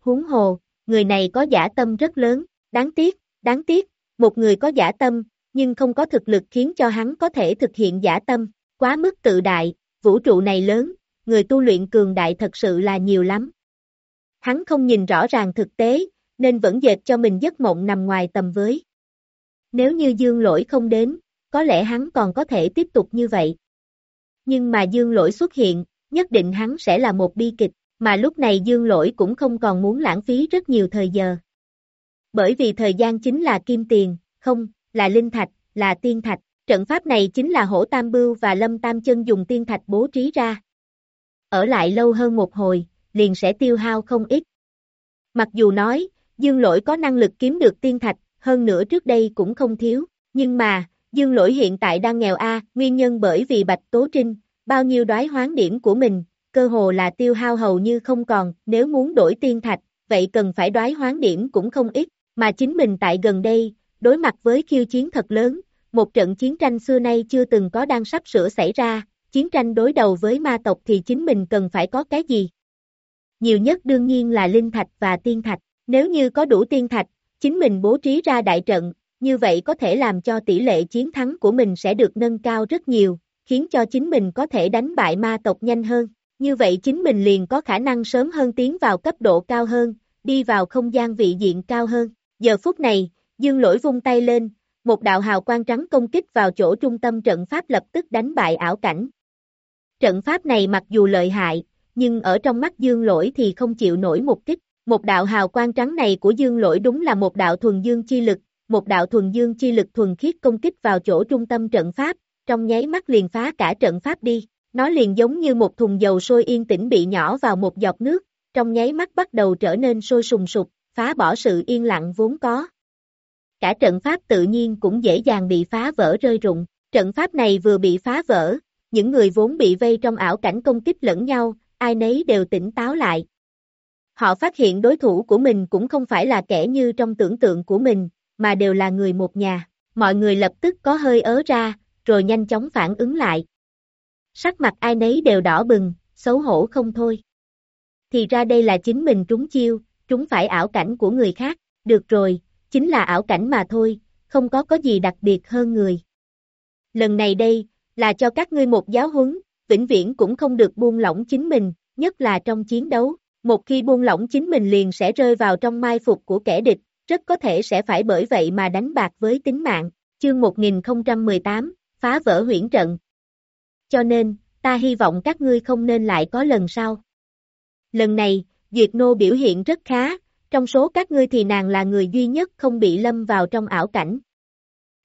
Huống hồ, người này có giả tâm rất lớn, đáng tiếc, đáng tiếc, một người có giả tâm, nhưng không có thực lực khiến cho hắn có thể thực hiện giả tâm, quá mức tự đại, vũ trụ này lớn, người tu luyện cường đại thật sự là nhiều lắm. Hắn không nhìn rõ ràng thực tế, nên vẫn dệt cho mình giấc mộng nằm ngoài tầm với. Nếu như dương lỗi không đến, có lẽ hắn còn có thể tiếp tục như vậy. Nhưng mà dương lỗi xuất hiện, nhất định hắn sẽ là một bi kịch mà lúc này dương lỗi cũng không còn muốn lãng phí rất nhiều thời giờ. Bởi vì thời gian chính là kim tiền, không, là linh thạch, là tiên thạch, trận pháp này chính là hổ tam bưu và lâm tam chân dùng tiên thạch bố trí ra. Ở lại lâu hơn một hồi, liền sẽ tiêu hao không ít. Mặc dù nói, dương lỗi có năng lực kiếm được tiên thạch, hơn nữa trước đây cũng không thiếu, nhưng mà, dương lỗi hiện tại đang nghèo A, nguyên nhân bởi vì Bạch Tố Trinh, bao nhiêu đoái hoán điểm của mình, cơ hồ là tiêu hao hầu như không còn, nếu muốn đổi tiên thạch, vậy cần phải đoái hoán điểm cũng không ít, mà chính mình tại gần đây, đối mặt với khiêu chiến thật lớn, một trận chiến tranh xưa nay chưa từng có đang sắp sửa xảy ra, chiến tranh đối đầu với ma tộc thì chính mình cần phải có cái gì? Nhiều nhất đương nhiên là linh thạch và tiên thạch, nếu như có đủ tiên thạch, chính mình bố trí ra đại trận, như vậy có thể làm cho tỷ lệ chiến thắng của mình sẽ được nâng cao rất nhiều, khiến cho chính mình có thể đánh bại ma tộc nhanh hơn. Như vậy chính mình liền có khả năng sớm hơn tiến vào cấp độ cao hơn, đi vào không gian vị diện cao hơn. Giờ phút này, Dương Lỗi vung tay lên, một đạo hào quang trắng công kích vào chỗ trung tâm trận pháp lập tức đánh bại ảo cảnh. Trận pháp này mặc dù lợi hại, nhưng ở trong mắt Dương Lỗi thì không chịu nổi một kích. Một đạo hào quang trắng này của Dương Lỗi đúng là một đạo thuần dương chi lực, một đạo thuần dương chi lực thuần khiết công kích vào chỗ trung tâm trận pháp, trong nháy mắt liền phá cả trận pháp đi. Nó liền giống như một thùng dầu sôi yên tĩnh bị nhỏ vào một giọt nước, trong nháy mắt bắt đầu trở nên sôi sùng sục, phá bỏ sự yên lặng vốn có. Cả trận pháp tự nhiên cũng dễ dàng bị phá vỡ rơi rụng. Trận pháp này vừa bị phá vỡ, những người vốn bị vây trong ảo cảnh công kích lẫn nhau, ai nấy đều tỉnh táo lại. Họ phát hiện đối thủ của mình cũng không phải là kẻ như trong tưởng tượng của mình, mà đều là người một nhà. Mọi người lập tức có hơi ớ ra, rồi nhanh chóng phản ứng lại. Sắc mặt ai nấy đều đỏ bừng, xấu hổ không thôi. Thì ra đây là chính mình trúng chiêu, trúng phải ảo cảnh của người khác, được rồi, chính là ảo cảnh mà thôi, không có có gì đặc biệt hơn người. Lần này đây, là cho các ngươi một giáo huấn, vĩnh viễn cũng không được buông lỏng chính mình, nhất là trong chiến đấu. Một khi buông lỏng chính mình liền sẽ rơi vào trong mai phục của kẻ địch, rất có thể sẽ phải bởi vậy mà đánh bạc với tính mạng. Chương 1018, phá vỡ huyễn trận. Cho nên, ta hy vọng các ngươi không nên lại có lần sau. Lần này, Duyệt Nô biểu hiện rất khá, trong số các ngươi thì nàng là người duy nhất không bị lâm vào trong ảo cảnh.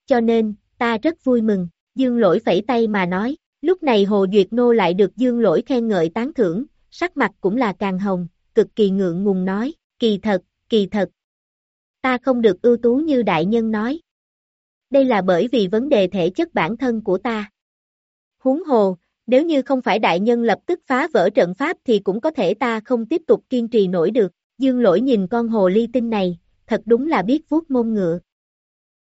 Cho nên, ta rất vui mừng, Dương Lỗi phẩy tay mà nói, lúc này Hồ Duyệt Nô lại được Dương Lỗi khen ngợi tán thưởng, sắc mặt cũng là càng hồng, cực kỳ ngượng ngùng nói, kỳ thật, kỳ thật. Ta không được ưu tú như đại nhân nói. Đây là bởi vì vấn đề thể chất bản thân của ta. Huống hồ, nếu như không phải đại nhân lập tức phá vỡ trận pháp thì cũng có thể ta không tiếp tục kiên trì nổi được. Dương lỗi nhìn con hồ ly tinh này, thật đúng là biết vuốt mông ngựa.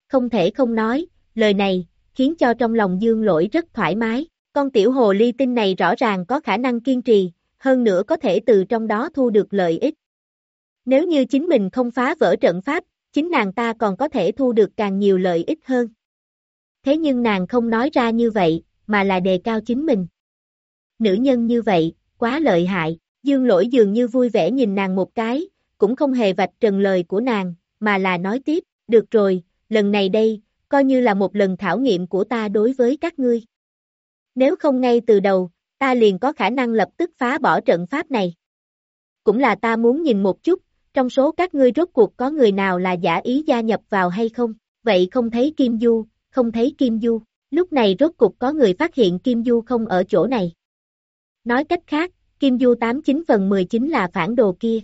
Không thể không nói, lời này, khiến cho trong lòng dương lỗi rất thoải mái. Con tiểu hồ ly tinh này rõ ràng có khả năng kiên trì, hơn nữa có thể từ trong đó thu được lợi ích. Nếu như chính mình không phá vỡ trận pháp, chính nàng ta còn có thể thu được càng nhiều lợi ích hơn. Thế nhưng nàng không nói ra như vậy, mà là đề cao chính mình. Nữ nhân như vậy, quá lợi hại, dương lỗi dường như vui vẻ nhìn nàng một cái, cũng không hề vạch trần lời của nàng, mà là nói tiếp, được rồi, lần này đây, coi như là một lần khảo nghiệm của ta đối với các ngươi. Nếu không ngay từ đầu, ta liền có khả năng lập tức phá bỏ trận pháp này. Cũng là ta muốn nhìn một chút, trong số các ngươi rốt cuộc có người nào là giả ý gia nhập vào hay không, vậy không thấy Kim Du, không thấy Kim Du, lúc này rốt cuộc có người phát hiện Kim Du không ở chỗ này. Nói cách khác, Kim Du 89 phần 19 là phản đồ kia.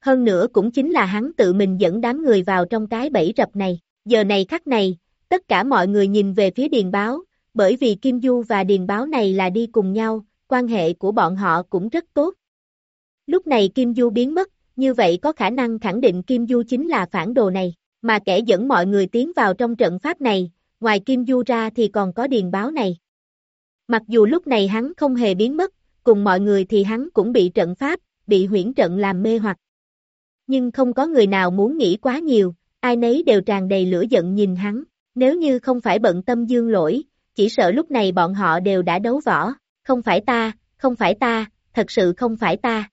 Hơn nữa cũng chính là hắn tự mình dẫn đám người vào trong cái bẫy rập này. Giờ này khắc này, tất cả mọi người nhìn về phía Điền Báo, bởi vì Kim Du và Điền Báo này là đi cùng nhau, quan hệ của bọn họ cũng rất tốt. Lúc này Kim Du biến mất, như vậy có khả năng khẳng định Kim Du chính là phản đồ này, mà kẻ dẫn mọi người tiến vào trong trận pháp này, ngoài Kim Du ra thì còn có Điền Báo này. Mặc dù lúc này hắn không hề biến mất, cùng mọi người thì hắn cũng bị trận pháp, bị huyễn trận làm mê hoặc. Nhưng không có người nào muốn nghĩ quá nhiều, ai nấy đều tràn đầy lửa giận nhìn hắn, nếu như không phải bận tâm dương lỗi, chỉ sợ lúc này bọn họ đều đã đấu võ, không phải ta, không phải ta, thật sự không phải ta.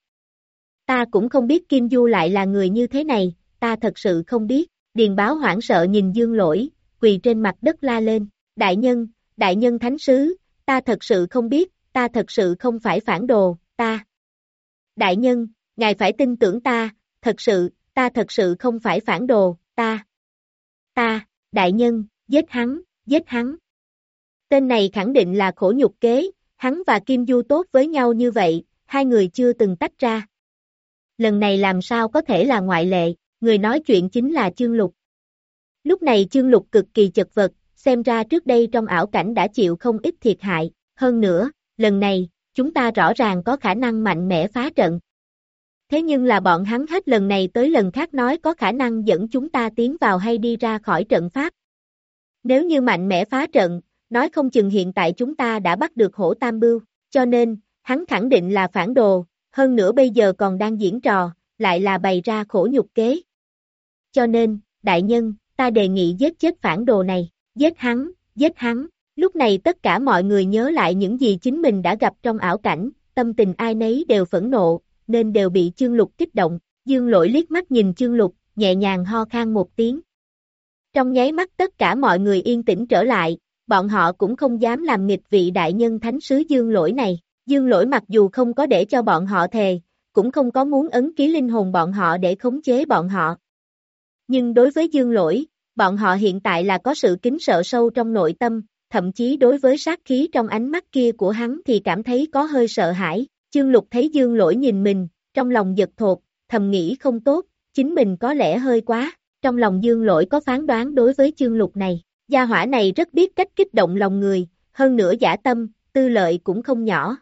Ta cũng không biết Kim Du lại là người như thế này, ta thật sự không biết, điền báo hoảng sợ nhìn dương lỗi, quỳ trên mặt đất la lên, đại nhân, đại nhân thánh sứ, ta thật sự không biết, ta thật sự không phải phản đồ, ta. Đại nhân, ngài phải tin tưởng ta, thật sự, ta thật sự không phải phản đồ, ta. Ta, đại nhân, giết hắn, giết hắn. Tên này khẳng định là khổ nhục kế, hắn và Kim Du tốt với nhau như vậy, hai người chưa từng tách ra. Lần này làm sao có thể là ngoại lệ, người nói chuyện chính là Chương Lục. Lúc này Chương Lục cực kỳ chật vật, xem ra trước đây trong ảo cảnh đã chịu không ít thiệt hại, hơn nữa, lần này, chúng ta rõ ràng có khả năng mạnh mẽ phá trận. Thế nhưng là bọn hắn hết lần này tới lần khác nói có khả năng dẫn chúng ta tiến vào hay đi ra khỏi trận pháp. Nếu như mạnh mẽ phá trận, nói không chừng hiện tại chúng ta đã bắt được hổ tam bưu, cho nên, hắn khẳng định là phản đồ, hơn nữa bây giờ còn đang diễn trò, lại là bày ra khổ nhục kế. Cho nên, đại nhân, ta đề nghị giết chết phản đồ này, giết hắn, giết hắn. Lúc này tất cả mọi người nhớ lại những gì chính mình đã gặp trong ảo cảnh, tâm tình ai nấy đều phẫn nộ, nên đều bị chương lục kích động, dương lỗi liếc mắt nhìn chương lục, nhẹ nhàng ho khan một tiếng. Trong nháy mắt tất cả mọi người yên tĩnh trở lại, bọn họ cũng không dám làm nghịch vị đại nhân thánh sứ dương lỗi này, dương lỗi mặc dù không có để cho bọn họ thề, cũng không có muốn ấn ký linh hồn bọn họ để khống chế bọn họ. Nhưng đối với dương lỗi, bọn họ hiện tại là có sự kính sợ sâu trong nội tâm, thậm chí đối với sát khí trong ánh mắt kia của hắn thì cảm thấy có hơi sợ hãi. Chương lục thấy dương lỗi nhìn mình, trong lòng giật thột, thầm nghĩ không tốt, chính mình có lẽ hơi quá. Trong lòng dương lỗi có phán đoán đối với chương lục này, gia hỏa này rất biết cách kích động lòng người, hơn nữa giả tâm, tư lợi cũng không nhỏ.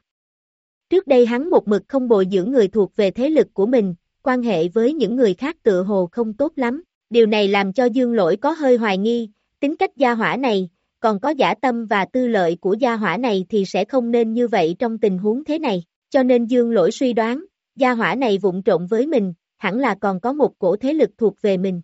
Trước đây hắn một mực không bồi dưỡng người thuộc về thế lực của mình, quan hệ với những người khác tựa hồ không tốt lắm, Điều này làm cho dương lỗi có hơi hoài nghi, tính cách gia hỏa này, còn có giả tâm và tư lợi của gia hỏa này thì sẽ không nên như vậy trong tình huống thế này, cho nên dương lỗi suy đoán, gia hỏa này vụng trộn với mình, hẳn là còn có một cổ thế lực thuộc về mình.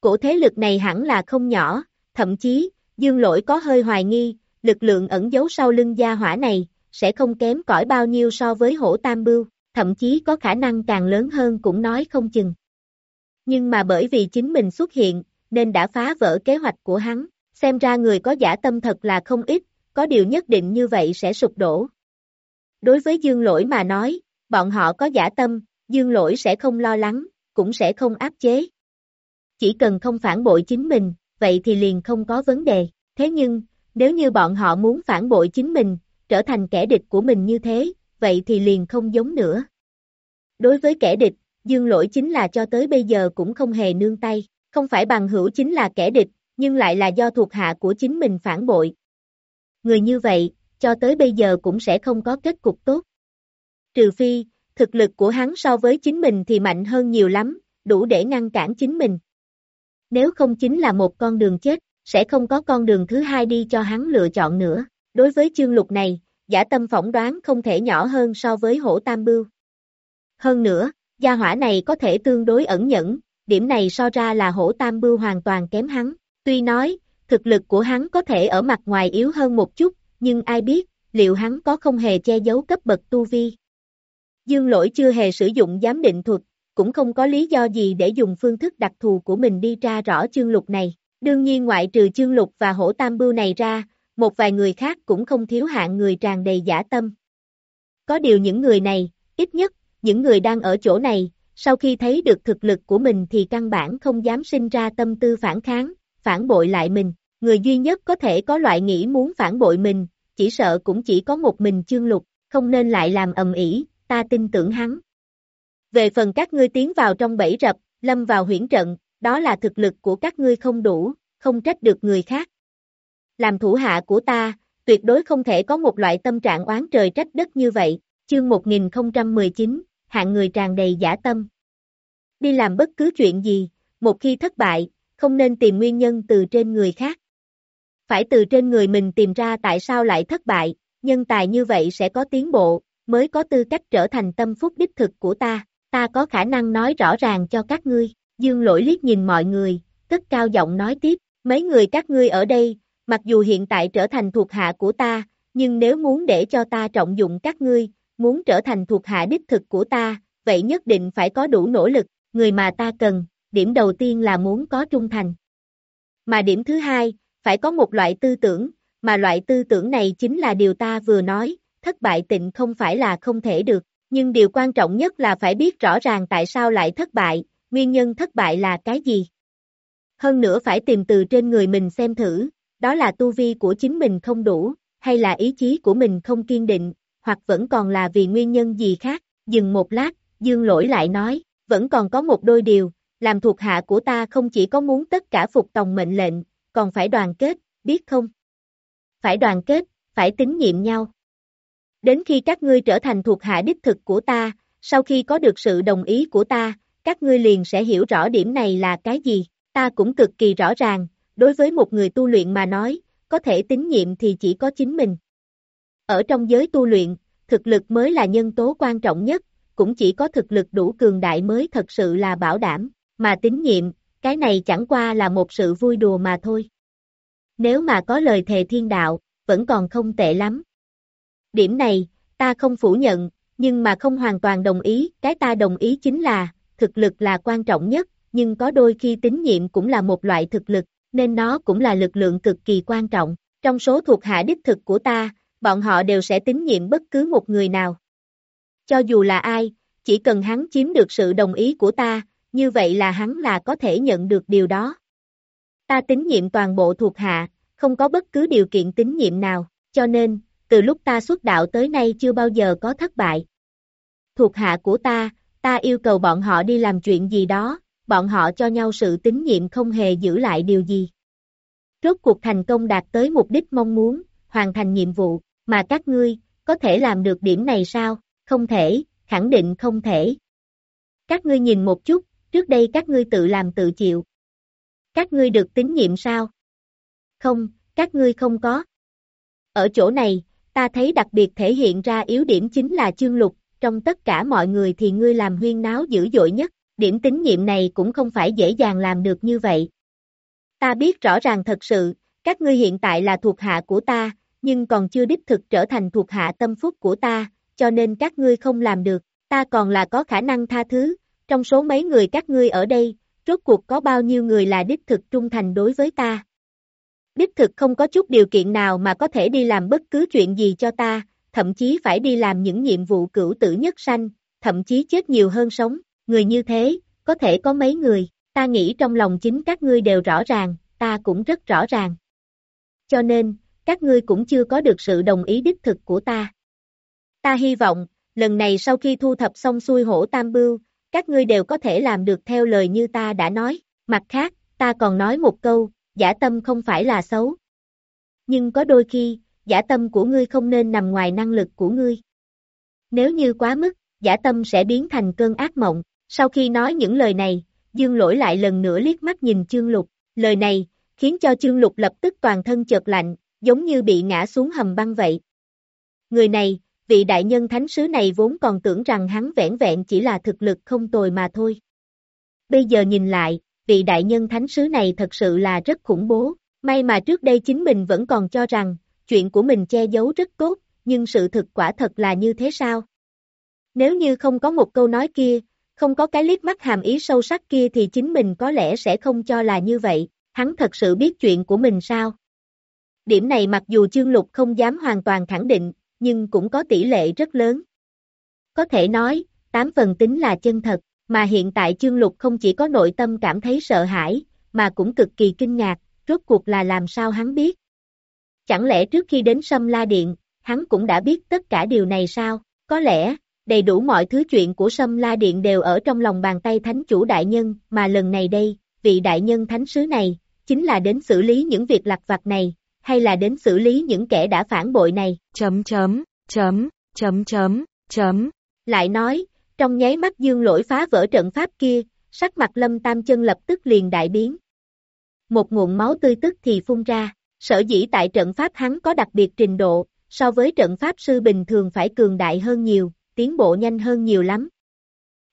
Cổ thế lực này hẳn là không nhỏ, thậm chí, dương lỗi có hơi hoài nghi, lực lượng ẩn giấu sau lưng gia hỏa này, sẽ không kém cỏi bao nhiêu so với hổ tam bưu, thậm chí có khả năng càng lớn hơn cũng nói không chừng nhưng mà bởi vì chính mình xuất hiện, nên đã phá vỡ kế hoạch của hắn, xem ra người có giả tâm thật là không ít, có điều nhất định như vậy sẽ sụp đổ. Đối với dương lỗi mà nói, bọn họ có giả tâm, dương lỗi sẽ không lo lắng, cũng sẽ không áp chế. Chỉ cần không phản bội chính mình, vậy thì liền không có vấn đề, thế nhưng, nếu như bọn họ muốn phản bội chính mình, trở thành kẻ địch của mình như thế, vậy thì liền không giống nữa. Đối với kẻ địch, dương lỗi chính là cho tới bây giờ cũng không hề nương tay, không phải bằng hữu chính là kẻ địch, nhưng lại là do thuộc hạ của chính mình phản bội. Người như vậy, cho tới bây giờ cũng sẽ không có kết cục tốt. Trừ phi, thực lực của hắn so với chính mình thì mạnh hơn nhiều lắm, đủ để ngăn cản chính mình. Nếu không chính là một con đường chết, sẽ không có con đường thứ hai đi cho hắn lựa chọn nữa. Đối với chương lục này, giả tâm phỏng đoán không thể nhỏ hơn so với hổ tam bưu. Hơn nữa, Gia hỏa này có thể tương đối ẩn nhẫn, điểm này so ra là hổ tam bưu hoàn toàn kém hắn. Tuy nói, thực lực của hắn có thể ở mặt ngoài yếu hơn một chút, nhưng ai biết, liệu hắn có không hề che giấu cấp bậc tu vi. Dương lỗi chưa hề sử dụng giám định thuật, cũng không có lý do gì để dùng phương thức đặc thù của mình đi tra rõ chương lục này. Đương nhiên ngoại trừ chương lục và hổ tam bưu này ra, một vài người khác cũng không thiếu hạng người tràn đầy giả tâm. Có điều những người này, ít nhất, những người đang ở chỗ này, sau khi thấy được thực lực của mình thì căn bản không dám sinh ra tâm tư phản kháng, phản bội lại mình. Người duy nhất có thể có loại nghĩ muốn phản bội mình, chỉ sợ cũng chỉ có một mình chương lục, không nên lại làm ầm ĩ, ta tin tưởng hắn. Về phần các ngươi tiến vào trong bẫy rập, lâm vào huyễn trận, đó là thực lực của các ngươi không đủ, không trách được người khác. Làm thủ hạ của ta, tuyệt đối không thể có một loại tâm trạng oán trời trách đất như vậy. Chương 1019, hạng người tràn đầy giả tâm. Đi làm bất cứ chuyện gì, một khi thất bại, không nên tìm nguyên nhân từ trên người khác. Phải từ trên người mình tìm ra tại sao lại thất bại, nhân tài như vậy sẽ có tiến bộ, mới có tư cách trở thành tâm phúc đích thực của ta, ta có khả năng nói rõ ràng cho các ngươi. Dương lỗi liếc nhìn mọi người, cất cao giọng nói tiếp, mấy người các ngươi ở đây, mặc dù hiện tại trở thành thuộc hạ của ta, nhưng nếu muốn để cho ta trọng dụng các ngươi, muốn trở thành thuộc hạ đích thực của ta, vậy nhất định phải có đủ nỗ lực, người mà ta cần, điểm đầu tiên là muốn có trung thành. Mà điểm thứ hai, phải có một loại tư tưởng, mà loại tư tưởng này chính là điều ta vừa nói, thất bại tịnh không phải là không thể được, nhưng điều quan trọng nhất là phải biết rõ ràng tại sao lại thất bại, nguyên nhân thất bại là cái gì. Hơn nữa phải tìm từ trên người mình xem thử, đó là tu vi của chính mình không đủ, hay là ý chí của mình không kiên định, hoặc vẫn còn là vì nguyên nhân gì khác, dừng một lát, dương lỗi lại nói, vẫn còn có một đôi điều, làm thuộc hạ của ta không chỉ có muốn tất cả phục tòng mệnh lệnh, còn phải đoàn kết, biết không? Phải đoàn kết, phải tín nhiệm nhau. Đến khi các ngươi trở thành thuộc hạ đích thực của ta, sau khi có được sự đồng ý của ta, các ngươi liền sẽ hiểu rõ điểm này là cái gì. Ta cũng cực kỳ rõ ràng, đối với một người tu luyện mà nói, có thể tín nhiệm thì chỉ có chính mình. Ở trong giới tu luyện, thực lực mới là nhân tố quan trọng nhất, cũng chỉ có thực lực đủ cường đại mới thật sự là bảo đảm, mà tín nhiệm, cái này chẳng qua là một sự vui đùa mà thôi. Nếu mà có lời thề thiên đạo, vẫn còn không tệ lắm. Điểm này, ta không phủ nhận, nhưng mà không hoàn toàn đồng ý, cái ta đồng ý chính là, thực lực là quan trọng nhất, nhưng có đôi khi tín nhiệm cũng là một loại thực lực, nên nó cũng là lực lượng cực kỳ quan trọng. Trong số thuộc hạ đích thực của ta, bọn họ đều sẽ tín nhiệm bất cứ một người nào. Cho dù là ai, chỉ cần hắn chiếm được sự đồng ý của ta, như vậy là hắn là có thể nhận được điều đó. Ta tín nhiệm toàn bộ thuộc hạ, không có bất cứ điều kiện tín nhiệm nào, cho nên, từ lúc ta xuất đạo tới nay chưa bao giờ có thất bại. Thuộc hạ của ta, ta yêu cầu bọn họ đi làm chuyện gì đó, bọn họ cho nhau sự tín nhiệm không hề giữ lại điều gì. Rốt cuộc thành công đạt tới mục đích mong muốn, hoàn thành nhiệm vụ, mà các ngươi, có thể làm được điểm này sao? Không thể, khẳng định không thể. Các ngươi nhìn một chút, trước đây các ngươi tự làm tự chịu. Các ngươi được tín nhiệm sao? Không, các ngươi không có. Ở chỗ này, ta thấy đặc biệt thể hiện ra yếu điểm chính là chương lục, trong tất cả mọi người thì ngươi làm huyên náo dữ dội nhất, điểm tín nhiệm này cũng không phải dễ dàng làm được như vậy. Ta biết rõ ràng thật sự, các ngươi hiện tại là thuộc hạ của ta, nhưng còn chưa đích thực trở thành thuộc hạ tâm phúc của ta, cho nên các ngươi không làm được, ta còn là có khả năng tha thứ, trong số mấy người các ngươi ở đây, rốt cuộc có bao nhiêu người là đích thực trung thành đối với ta. Đích thực không có chút điều kiện nào mà có thể đi làm bất cứ chuyện gì cho ta, thậm chí phải đi làm những nhiệm vụ cửu tử nhất sanh, thậm chí chết nhiều hơn sống, người như thế, có thể có mấy người, ta nghĩ trong lòng chính các ngươi đều rõ ràng, ta cũng rất rõ ràng. Cho nên, các ngươi cũng chưa có được sự đồng ý đích thực của ta. Ta hy vọng, lần này sau khi thu thập xong xuôi hổ tam bưu, các ngươi đều có thể làm được theo lời như ta đã nói, mặt khác, ta còn nói một câu, giả tâm không phải là xấu. Nhưng có đôi khi, giả tâm của ngươi không nên nằm ngoài năng lực của ngươi. Nếu như quá mức, giả tâm sẽ biến thành cơn ác mộng. Sau khi nói những lời này, Dương lỗi lại lần nữa liếc mắt nhìn Chương Lục. Lời này, khiến cho Chương Lục lập tức toàn thân chợt lạnh, giống như bị ngã xuống hầm băng vậy. Người này, vị đại nhân thánh sứ này vốn còn tưởng rằng hắn vẻn vẹn chỉ là thực lực không tồi mà thôi. Bây giờ nhìn lại, vị đại nhân thánh sứ này thật sự là rất khủng bố, may mà trước đây chính mình vẫn còn cho rằng, chuyện của mình che giấu rất tốt, nhưng sự thực quả thật là như thế sao? Nếu như không có một câu nói kia, không có cái liếc mắt hàm ý sâu sắc kia thì chính mình có lẽ sẽ không cho là như vậy, hắn thật sự biết chuyện của mình sao? Điểm này mặc dù chương lục không dám hoàn toàn khẳng định, nhưng cũng có tỷ lệ rất lớn. Có thể nói, tám phần tính là chân thật, mà hiện tại chương lục không chỉ có nội tâm cảm thấy sợ hãi, mà cũng cực kỳ kinh ngạc, rốt cuộc là làm sao hắn biết. Chẳng lẽ trước khi đến Sâm La Điện, hắn cũng đã biết tất cả điều này sao? Có lẽ, đầy đủ mọi thứ chuyện của Sâm La Điện đều ở trong lòng bàn tay thánh chủ đại nhân, mà lần này đây, vị đại nhân thánh sứ này, chính là đến xử lý những việc lặt vặt này, hay là đến xử lý những kẻ đã phản bội này. Chấm chấm, chấm, chấm chấm, chấm. Lại nói, trong nháy mắt dương lỗi phá vỡ trận pháp kia, sắc mặt lâm tam chân lập tức liền đại biến. Một nguồn máu tươi tức thì phun ra, sở dĩ tại trận pháp hắn có đặc biệt trình độ, so với trận pháp sư bình thường phải cường đại hơn nhiều, tiến bộ nhanh hơn nhiều lắm.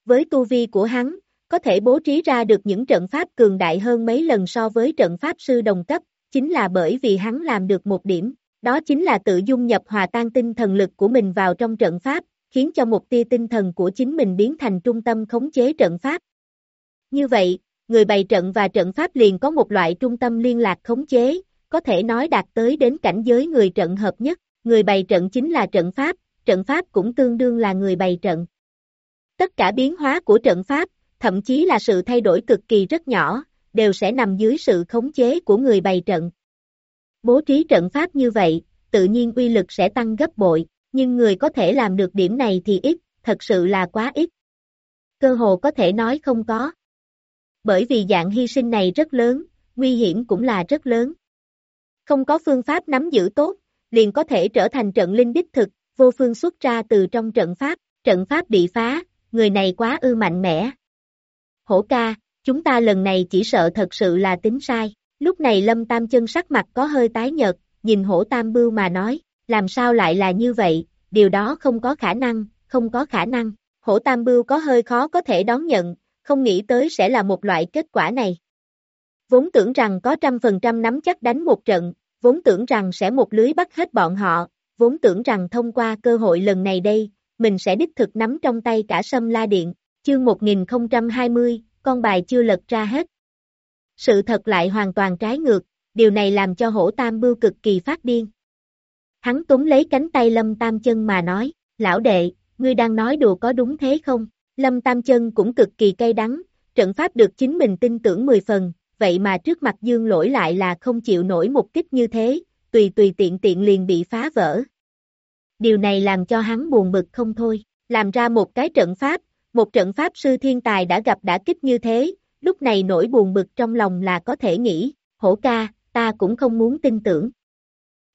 Với tu vi của hắn, có thể bố trí ra được những trận pháp cường đại hơn mấy lần so với trận pháp sư đồng cấp, chính là bởi vì hắn làm được một điểm, đó chính là tự dung nhập hòa tan tinh thần lực của mình vào trong trận pháp, khiến cho một tia tinh thần của chính mình biến thành trung tâm khống chế trận pháp. Như vậy, người bày trận và trận pháp liền có một loại trung tâm liên lạc khống chế, có thể nói đạt tới đến cảnh giới người trận hợp nhất, người bày trận chính là trận pháp, trận pháp cũng tương đương là người bày trận. Tất cả biến hóa của trận pháp, thậm chí là sự thay đổi cực kỳ rất nhỏ, đều sẽ nằm dưới sự khống chế của người bày trận. Bố trí trận pháp như vậy, tự nhiên uy lực sẽ tăng gấp bội, nhưng người có thể làm được điểm này thì ít, thật sự là quá ít. Cơ hồ có thể nói không có. Bởi vì dạng hy sinh này rất lớn, nguy hiểm cũng là rất lớn. Không có phương pháp nắm giữ tốt, liền có thể trở thành trận linh đích thực, vô phương xuất ra từ trong trận pháp, trận pháp bị phá, người này quá ư mạnh mẽ. Hổ ca, chúng ta lần này chỉ sợ thật sự là tính sai, lúc này lâm tam chân sắc mặt có hơi tái nhợt, nhìn hổ tam bưu mà nói, làm sao lại là như vậy, điều đó không có khả năng, không có khả năng, hổ tam bưu có hơi khó có thể đón nhận, không nghĩ tới sẽ là một loại kết quả này. Vốn tưởng rằng có trăm phần trăm nắm chắc đánh một trận, vốn tưởng rằng sẽ một lưới bắt hết bọn họ, vốn tưởng rằng thông qua cơ hội lần này đây, mình sẽ đích thực nắm trong tay cả sâm la điện, chương 1020, con bài chưa lật ra hết. Sự thật lại hoàn toàn trái ngược, điều này làm cho hổ tam bưu cực kỳ phát điên. Hắn túng lấy cánh tay lâm tam chân mà nói, lão đệ, ngươi đang nói đùa có đúng thế không? Lâm tam chân cũng cực kỳ cay đắng, trận pháp được chính mình tin tưởng 10 phần, vậy mà trước mặt dương lỗi lại là không chịu nổi một kích như thế, tùy tùy tiện tiện liền bị phá vỡ. Điều này làm cho hắn buồn bực không thôi, làm ra một cái trận pháp, một trận pháp sư thiên tài đã gặp đã kích như thế, lúc này nỗi buồn bực trong lòng là có thể nghĩ, hổ ca, ta cũng không muốn tin tưởng.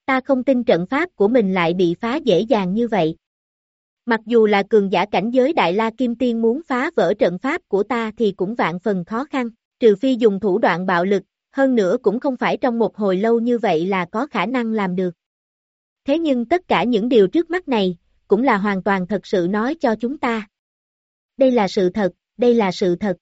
Ta không tin trận pháp của mình lại bị phá dễ dàng như vậy. Mặc dù là cường giả cảnh giới Đại La Kim Tiên muốn phá vỡ trận pháp của ta thì cũng vạn phần khó khăn trừ phi dùng thủ đoạn bạo lực, hơn nữa cũng không phải trong một hồi lâu như vậy là có khả năng làm được. Thế nhưng tất cả những điều trước mắt này, cũng là hoàn toàn thật sự nói cho chúng ta. Đây là sự thật, đây là sự thật.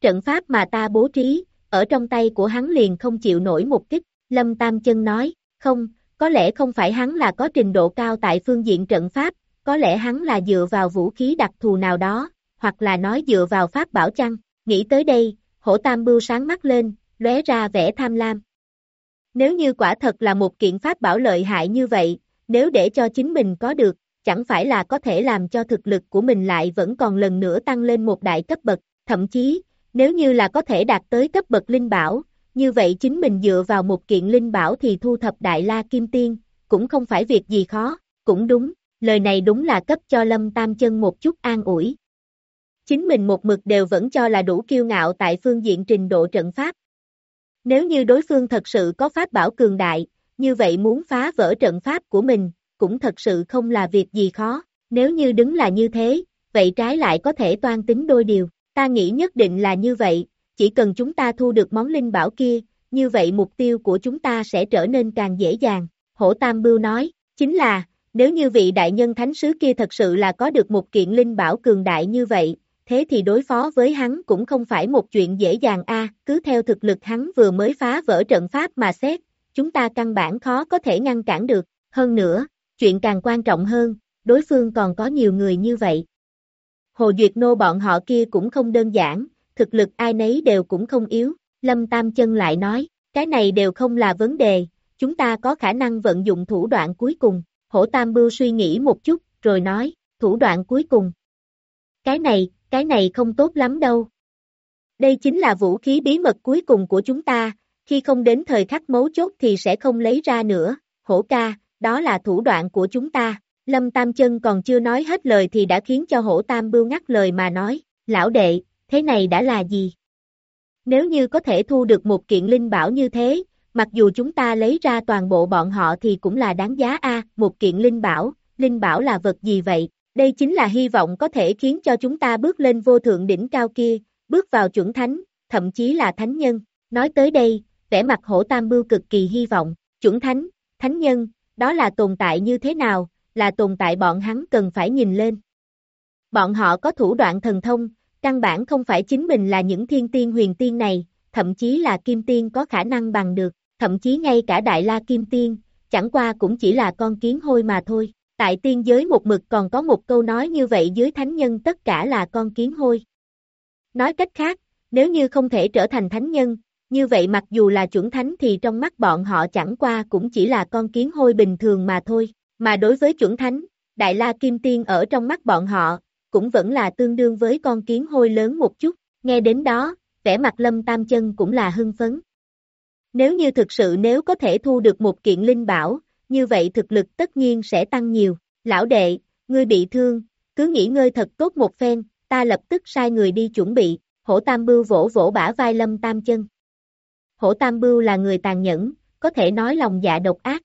Trận pháp mà ta bố trí, ở trong tay của hắn liền không chịu nổi một kích, Lâm Tam Chân nói, không, có lẽ không phải hắn là có trình độ cao tại phương diện trận pháp, có lẽ hắn là dựa vào vũ khí đặc thù nào đó, hoặc là nói dựa vào pháp bảo chăng, nghĩ tới đây, hổ tam bưu sáng mắt lên, lóe ra vẻ tham lam. Nếu như quả thật là một kiện pháp bảo lợi hại như vậy, nếu để cho chính mình có được, chẳng phải là có thể làm cho thực lực của mình lại vẫn còn lần nữa tăng lên một đại cấp bậc, thậm chí, nếu như là có thể đạt tới cấp bậc linh bảo, như vậy chính mình dựa vào một kiện linh bảo thì thu thập đại la kim tiên, cũng không phải việc gì khó, cũng đúng, lời này đúng là cấp cho Lâm Tam Chân một chút an ủi chính mình một mực đều vẫn cho là đủ kiêu ngạo tại phương diện trình độ trận pháp. Nếu như đối phương thật sự có pháp bảo cường đại, như vậy muốn phá vỡ trận pháp của mình, cũng thật sự không là việc gì khó, nếu như đứng là như thế, vậy trái lại có thể toan tính đôi điều, ta nghĩ nhất định là như vậy, chỉ cần chúng ta thu được món linh bảo kia, như vậy mục tiêu của chúng ta sẽ trở nên càng dễ dàng, hổ tam bưu nói, chính là, nếu như vị đại nhân thánh sứ kia thật sự là có được một kiện linh bảo cường đại như vậy, thế thì đối phó với hắn cũng không phải một chuyện dễ dàng a, cứ theo thực lực hắn vừa mới phá vỡ trận pháp mà xét, chúng ta căn bản khó có thể ngăn cản được, hơn nữa, chuyện càng quan trọng hơn, đối phương còn có nhiều người như vậy. Hồ Duyệt Nô bọn họ kia cũng không đơn giản, thực lực ai nấy đều cũng không yếu, Lâm Tam Chân lại nói, cái này đều không là vấn đề, chúng ta có khả năng vận dụng thủ đoạn cuối cùng, Hổ Tam Bưu suy nghĩ một chút, rồi nói, thủ đoạn cuối cùng. Cái này, cái này không tốt lắm đâu. Đây chính là vũ khí bí mật cuối cùng của chúng ta, khi không đến thời khắc mấu chốt thì sẽ không lấy ra nữa, hổ ca, đó là thủ đoạn của chúng ta. Lâm Tam Chân còn chưa nói hết lời thì đã khiến cho hổ Tam Bưu ngắt lời mà nói, lão đệ, thế này đã là gì? Nếu như có thể thu được một kiện linh bảo như thế, mặc dù chúng ta lấy ra toàn bộ bọn họ thì cũng là đáng giá a một kiện linh bảo, linh bảo là vật gì vậy? Đây chính là hy vọng có thể khiến cho chúng ta bước lên vô thượng đỉnh cao kia, bước vào chuẩn thánh, thậm chí là thánh nhân. Nói tới đây, vẻ mặt hổ tam bưu cực kỳ hy vọng, chuẩn thánh, thánh nhân, đó là tồn tại như thế nào, là tồn tại bọn hắn cần phải nhìn lên. Bọn họ có thủ đoạn thần thông, căn bản không phải chính mình là những thiên tiên huyền tiên này, thậm chí là kim tiên có khả năng bằng được, thậm chí ngay cả đại la kim tiên, chẳng qua cũng chỉ là con kiến hôi mà thôi. Tại tiên giới một mực còn có một câu nói như vậy dưới thánh nhân tất cả là con kiến hôi. Nói cách khác, nếu như không thể trở thành thánh nhân, như vậy mặc dù là chuẩn thánh thì trong mắt bọn họ chẳng qua cũng chỉ là con kiến hôi bình thường mà thôi, mà đối với chuẩn thánh, Đại La Kim Tiên ở trong mắt bọn họ, cũng vẫn là tương đương với con kiến hôi lớn một chút, nghe đến đó, vẻ mặt lâm tam chân cũng là hưng phấn. Nếu như thực sự nếu có thể thu được một kiện linh bảo, như vậy thực lực tất nhiên sẽ tăng nhiều. Lão đệ, ngươi bị thương, cứ nghỉ ngơi thật tốt một phen, ta lập tức sai người đi chuẩn bị, hổ tam bưu vỗ vỗ bả vai lâm tam chân. Hổ tam bưu là người tàn nhẫn, có thể nói lòng dạ độc ác.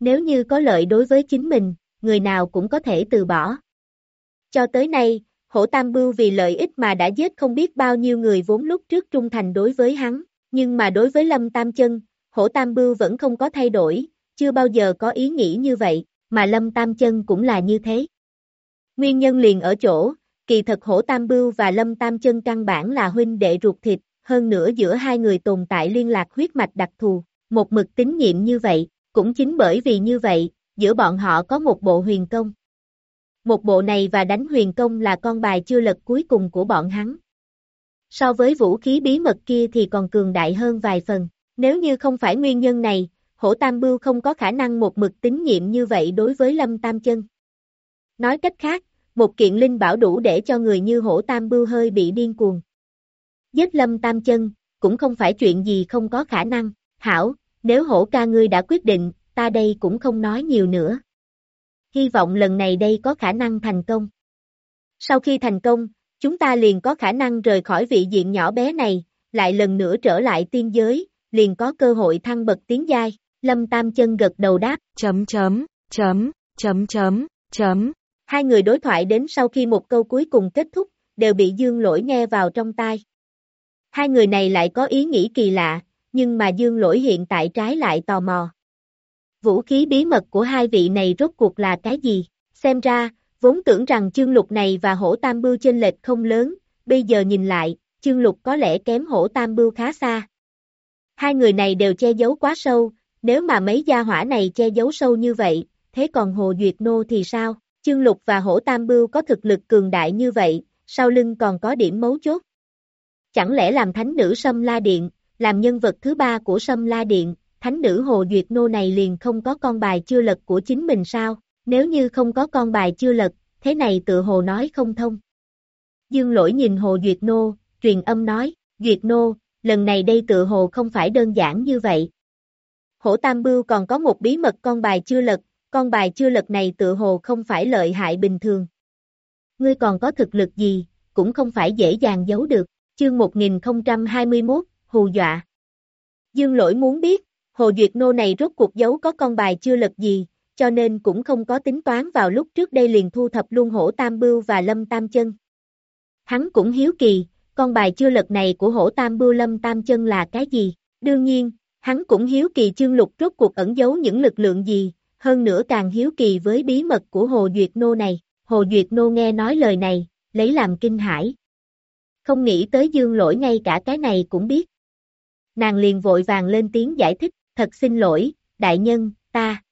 Nếu như có lợi đối với chính mình, người nào cũng có thể từ bỏ. Cho tới nay, hổ tam bưu vì lợi ích mà đã giết không biết bao nhiêu người vốn lúc trước trung thành đối với hắn, nhưng mà đối với Lâm Tam Chân, hổ tam bưu vẫn không có thay đổi, chưa bao giờ có ý nghĩ như vậy, mà Lâm Tam Chân cũng là như thế. Nguyên nhân liền ở chỗ, kỳ thật hổ tam bưu và Lâm Tam Chân căn bản là huynh đệ ruột thịt, hơn nữa giữa hai người tồn tại liên lạc huyết mạch đặc thù, một mực tín nhiệm như vậy, cũng chính bởi vì như vậy, giữa bọn họ có một bộ huyền công. Một bộ này và đánh huyền công là con bài chưa lật cuối cùng của bọn hắn. So với vũ khí bí mật kia thì còn cường đại hơn vài phần. Nếu như không phải nguyên nhân này, hổ tam bưu không có khả năng một mực tín nhiệm như vậy đối với lâm tam chân. Nói cách khác, một kiện linh bảo đủ để cho người như hổ tam bưu hơi bị điên cuồng. Giết lâm tam chân, cũng không phải chuyện gì không có khả năng, hảo, nếu hổ ca ngươi đã quyết định, ta đây cũng không nói nhiều nữa. Hy vọng lần này đây có khả năng thành công. Sau khi thành công, chúng ta liền có khả năng rời khỏi vị diện nhỏ bé này, lại lần nữa trở lại tiên giới, liền có cơ hội thăng bậc tiến giai. Lâm Tam Chân gật đầu đáp. Chấm chấm, chấm, chấm chấm, chấm. Hai người đối thoại đến sau khi một câu cuối cùng kết thúc, đều bị Dương Lỗi nghe vào trong tai. Hai người này lại có ý nghĩ kỳ lạ, nhưng mà Dương Lỗi hiện tại trái lại tò mò. Vũ khí bí mật của hai vị này rốt cuộc là cái gì? Xem ra, vốn tưởng rằng chương lục này và hổ tam bưu chênh lệch không lớn, bây giờ nhìn lại, chương lục có lẽ kém hổ tam bưu khá xa. Hai người này đều che giấu quá sâu, nếu mà mấy gia hỏa này che giấu sâu như vậy, thế còn Hồ Duyệt Nô thì sao? Chương Lục và Hổ Tam Bưu có thực lực cường đại như vậy, sau lưng còn có điểm mấu chốt. Chẳng lẽ làm thánh nữ Sâm La Điện, làm nhân vật thứ ba của Sâm La Điện, thánh nữ Hồ Duyệt Nô này liền không có con bài chưa lật của chính mình sao? Nếu như không có con bài chưa lật, thế này tự hồ nói không thông. Dương lỗi nhìn Hồ Duyệt Nô, truyền âm nói, Duyệt Nô, lần này đây tự hồ không phải đơn giản như vậy. Hổ Tam Bưu còn có một bí mật con bài chưa lật, con bài chưa lật này tự hồ không phải lợi hại bình thường. Ngươi còn có thực lực gì, cũng không phải dễ dàng giấu được. Chương 1021, Hù dọa. Dương lỗi muốn biết, Hồ Duyệt Nô này rốt cuộc giấu có con bài chưa lật gì, cho nên cũng không có tính toán vào lúc trước đây liền thu thập luôn hổ Tam Bưu và Lâm Tam Chân. Hắn cũng hiếu kỳ, con bài chưa lật này của hổ Tam Bưu Lâm Tam Chân là cái gì? Đương nhiên, hắn cũng hiếu kỳ chương lục rốt cuộc ẩn giấu những lực lượng gì, hơn nữa càng hiếu kỳ với bí mật của Hồ Duyệt Nô này. Hồ Duyệt Nô nghe nói lời này, lấy làm kinh hãi. Không nghĩ tới dương lỗi ngay cả cái này cũng biết. Nàng liền vội vàng lên tiếng giải thích, thật xin lỗi, đại nhân, ta.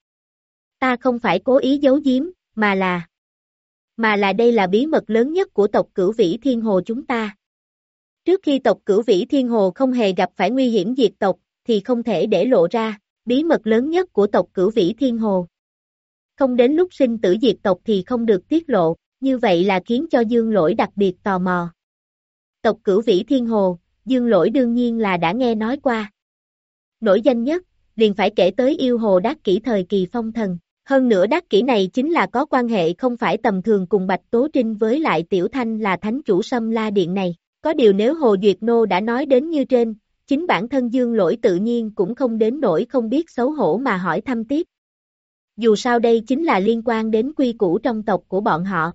Ta không phải cố ý giấu giếm, mà là. Mà là đây là bí mật lớn nhất của tộc cửu vĩ thiên hồ chúng ta. Trước khi tộc cửu vĩ thiên hồ không hề gặp phải nguy hiểm diệt tộc, thì không thể để lộ ra, bí mật lớn nhất của tộc cửu vĩ thiên hồ. Không đến lúc sinh tử diệt tộc thì không được tiết lộ, như vậy là khiến cho dương lỗi đặc biệt tò mò. Tộc cửu vĩ thiên hồ, dương lỗi đương nhiên là đã nghe nói qua. Nổi danh nhất, liền phải kể tới yêu hồ đắc kỷ thời kỳ phong thần. Hơn nữa đắc kỷ này chính là có quan hệ không phải tầm thường cùng Bạch Tố Trinh với lại Tiểu Thanh là thánh chủ sâm la điện này. Có điều nếu Hồ Duyệt Nô đã nói đến như trên, chính bản thân dương lỗi tự nhiên cũng không đến nỗi không biết xấu hổ mà hỏi thăm tiếp. Dù sao đây chính là liên quan đến quy củ trong tộc của bọn họ.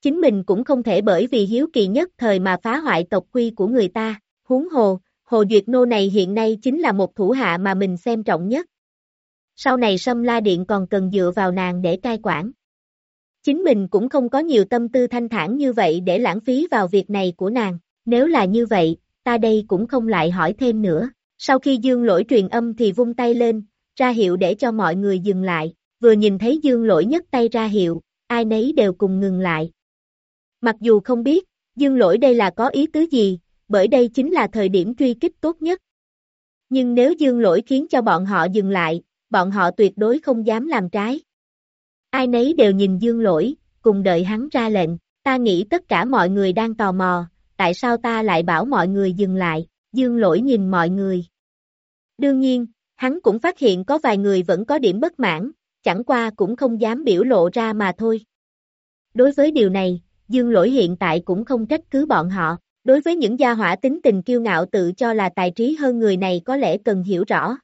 Chính mình cũng không thể bởi vì hiếu kỳ nhất thời mà phá hoại tộc quy của người ta, huống hồ, Hồ Duyệt Nô này hiện nay chính là một thủ hạ mà mình xem trọng nhất. Sau này Sâm La Điện còn cần dựa vào nàng để cai quản. Chính mình cũng không có nhiều tâm tư thanh thản như vậy để lãng phí vào việc này của nàng. Nếu là như vậy, ta đây cũng không lại hỏi thêm nữa. Sau khi dương lỗi truyền âm thì vung tay lên, ra hiệu để cho mọi người dừng lại. Vừa nhìn thấy dương lỗi nhấc tay ra hiệu, ai nấy đều cùng ngừng lại. Mặc dù không biết, dương lỗi đây là có ý tứ gì, bởi đây chính là thời điểm truy kích tốt nhất. Nhưng nếu dương lỗi khiến cho bọn họ dừng lại, bọn họ tuyệt đối không dám làm trái. Ai nấy đều nhìn dương lỗi, cùng đợi hắn ra lệnh, ta nghĩ tất cả mọi người đang tò mò, tại sao ta lại bảo mọi người dừng lại, dương lỗi nhìn mọi người. Đương nhiên, hắn cũng phát hiện có vài người vẫn có điểm bất mãn, chẳng qua cũng không dám biểu lộ ra mà thôi. Đối với điều này, dương lỗi hiện tại cũng không trách cứ bọn họ, đối với những gia hỏa tính tình kiêu ngạo tự cho là tài trí hơn người này có lẽ cần hiểu rõ.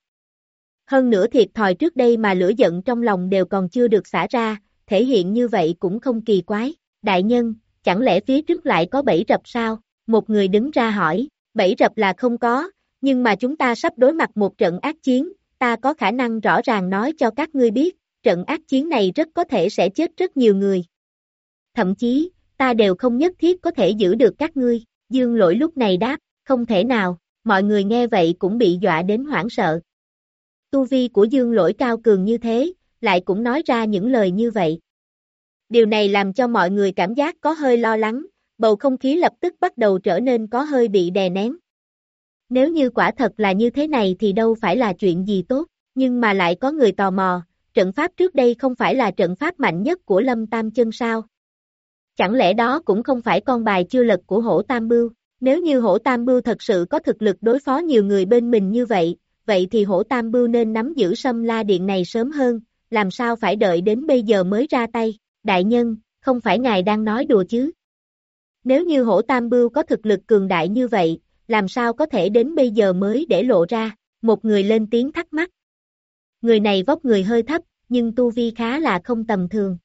Hơn nữa thiệt thòi trước đây mà lửa giận trong lòng đều còn chưa được xả ra, thể hiện như vậy cũng không kỳ quái. Đại nhân, chẳng lẽ phía trước lại có bẫy rập sao? Một người đứng ra hỏi, bẫy rập là không có, nhưng mà chúng ta sắp đối mặt một trận ác chiến, ta có khả năng rõ ràng nói cho các ngươi biết, trận ác chiến này rất có thể sẽ chết rất nhiều người. Thậm chí, ta đều không nhất thiết có thể giữ được các ngươi, dương lỗi lúc này đáp, không thể nào, mọi người nghe vậy cũng bị dọa đến hoảng sợ. Tu vi của dương lỗi cao cường như thế, lại cũng nói ra những lời như vậy. Điều này làm cho mọi người cảm giác có hơi lo lắng, bầu không khí lập tức bắt đầu trở nên có hơi bị đè nén. Nếu như quả thật là như thế này thì đâu phải là chuyện gì tốt, nhưng mà lại có người tò mò, trận pháp trước đây không phải là trận pháp mạnh nhất của Lâm Tam Chân sao? Chẳng lẽ đó cũng không phải con bài chưa lật của hổ Tam Bưu? Nếu như hổ Tam Bưu thật sự có thực lực đối phó nhiều người bên mình như vậy, vậy thì hổ Tam Bưu nên nắm giữ sâm la điện này sớm hơn, làm sao phải đợi đến bây giờ mới ra tay? Đại nhân, không phải ngài đang nói đùa chứ? Nếu như hổ Tam Bưu có thực lực cường đại như vậy, làm sao có thể đến bây giờ mới để lộ ra? Một người lên tiếng thắc mắc. Người này vóc người hơi thấp, nhưng tu vi khá là không tầm thường.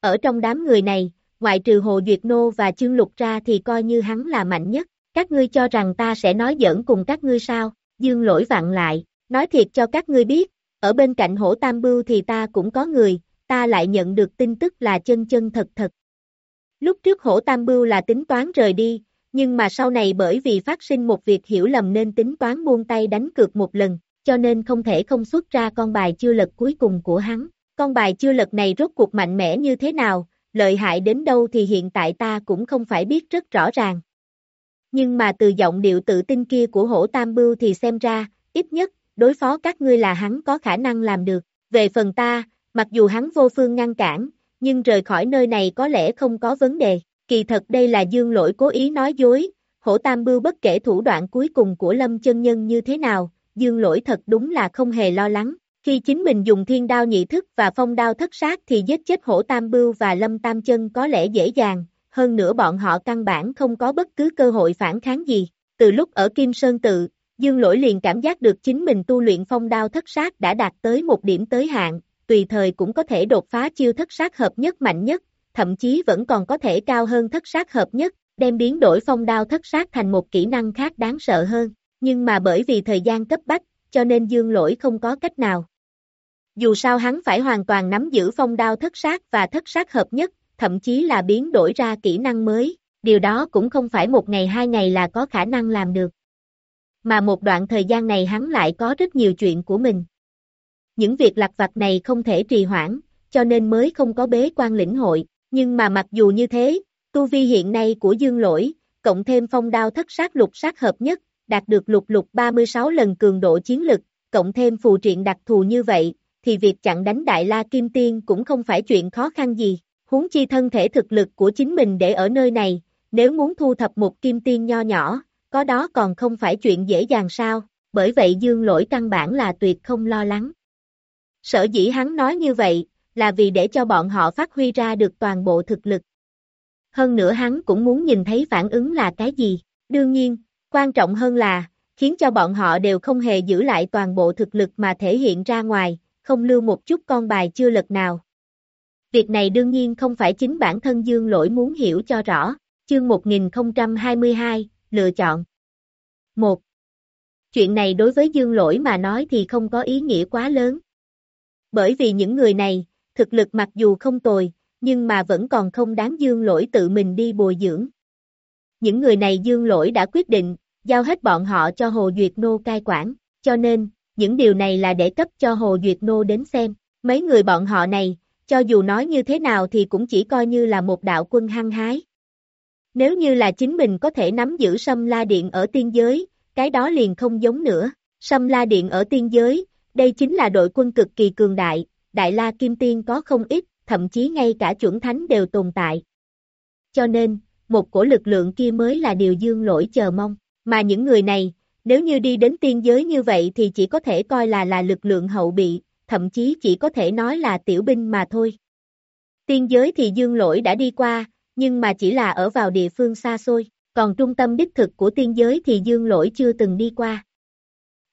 Ở trong đám người này, ngoại trừ Hồ Duyệt Nô và Chương Lục ra thì coi như hắn là mạnh nhất. Các ngươi cho rằng ta sẽ nói giỡn cùng các ngươi sao? Dương lỗi vặn lại, nói thiệt cho các ngươi biết, ở bên cạnh hổ tam bưu thì ta cũng có người, ta lại nhận được tin tức là chân chân thật thật. Lúc trước hổ tam bưu là tính toán rời đi, nhưng mà sau này bởi vì phát sinh một việc hiểu lầm nên tính toán buông tay đánh cược một lần, cho nên không thể không xuất ra con bài chưa lật cuối cùng của hắn. Con bài chưa lật này rốt cuộc mạnh mẽ như thế nào, lợi hại đến đâu thì hiện tại ta cũng không phải biết rất rõ ràng. Nhưng mà từ giọng điệu tự tin kia của hổ tam bưu thì xem ra, ít nhất, đối phó các ngươi là hắn có khả năng làm được. Về phần ta, mặc dù hắn vô phương ngăn cản, nhưng rời khỏi nơi này có lẽ không có vấn đề. Kỳ thật đây là dương lỗi cố ý nói dối, hổ tam bưu bất kể thủ đoạn cuối cùng của lâm chân nhân như thế nào, dương lỗi thật đúng là không hề lo lắng. Khi chính mình dùng thiên đao nhị thức và phong đao thất sát thì giết chết hổ tam bưu và lâm tam chân có lẽ dễ dàng, hơn nữa bọn họ căn bản không có bất cứ cơ hội phản kháng gì. Từ lúc ở Kim Sơn Tự, Dương Lỗi liền cảm giác được chính mình tu luyện phong đao thất sát đã đạt tới một điểm tới hạn, tùy thời cũng có thể đột phá chiêu thất sát hợp nhất mạnh nhất, thậm chí vẫn còn có thể cao hơn thất sát hợp nhất, đem biến đổi phong đao thất sát thành một kỹ năng khác đáng sợ hơn. Nhưng mà bởi vì thời gian cấp bách, cho nên Dương Lỗi không có cách nào. Dù sao hắn phải hoàn toàn nắm giữ phong đao thất sát và thất sát hợp nhất, thậm chí là biến đổi ra kỹ năng mới, điều đó cũng không phải một ngày hai ngày là có khả năng làm được. Mà một đoạn thời gian này hắn lại có rất nhiều chuyện của mình. Những việc lặt vặt này không thể trì hoãn, cho nên mới không có bế quan lĩnh hội, nhưng mà mặc dù như thế, tu vi hiện nay của dương lỗi, cộng thêm phong đao thất sát lục sát hợp nhất, đạt được lục lục 36 lần cường độ chiến lực, cộng thêm phù triện đặc thù như vậy, thì việc chặn đánh Đại La Kim Tiên cũng không phải chuyện khó khăn gì. Huống chi thân thể thực lực của chính mình để ở nơi này, nếu muốn thu thập một kim tiên nho nhỏ, có đó còn không phải chuyện dễ dàng sao, bởi vậy dương lỗi căn bản là tuyệt không lo lắng. Sở dĩ hắn nói như vậy, là vì để cho bọn họ phát huy ra được toàn bộ thực lực. Hơn nữa hắn cũng muốn nhìn thấy phản ứng là cái gì, đương nhiên, quan trọng hơn là, khiến cho bọn họ đều không hề giữ lại toàn bộ thực lực mà thể hiện ra ngoài, không lưu một chút con bài chưa lật nào. Việc này đương nhiên không phải chính bản thân Dương Lỗi muốn hiểu cho rõ. Chương 1022, lựa chọn. 1. Chuyện này đối với Dương Lỗi mà nói thì không có ý nghĩa quá lớn. Bởi vì những người này, thực lực mặc dù không tồi, nhưng mà vẫn còn không đáng Dương Lỗi tự mình đi bồi dưỡng. Những người này Dương Lỗi đã quyết định, giao hết bọn họ cho Hồ Duyệt Nô cai quản, cho nên, những điều này là để cấp cho Hồ Duyệt Nô đến xem. Mấy người bọn họ này, cho dù nói như thế nào thì cũng chỉ coi như là một đạo quân hăng hái. Nếu như là chính mình có thể nắm giữ Sâm La Điện ở tiên giới, cái đó liền không giống nữa. Sâm La Điện ở tiên giới, đây chính là đội quân cực kỳ cường đại, Đại La Kim Tiên có không ít, thậm chí ngay cả chuẩn thánh đều tồn tại. Cho nên, một cổ lực lượng kia mới là điều dương lỗi chờ mong, mà những người này, nếu như đi đến tiên giới như vậy thì chỉ có thể coi là là lực lượng hậu bị, thậm chí chỉ có thể nói là tiểu binh mà thôi. Tiên giới thì dương lỗi đã đi qua, nhưng mà chỉ là ở vào địa phương xa xôi, còn trung tâm đích thực của tiên giới thì dương lỗi chưa từng đi qua.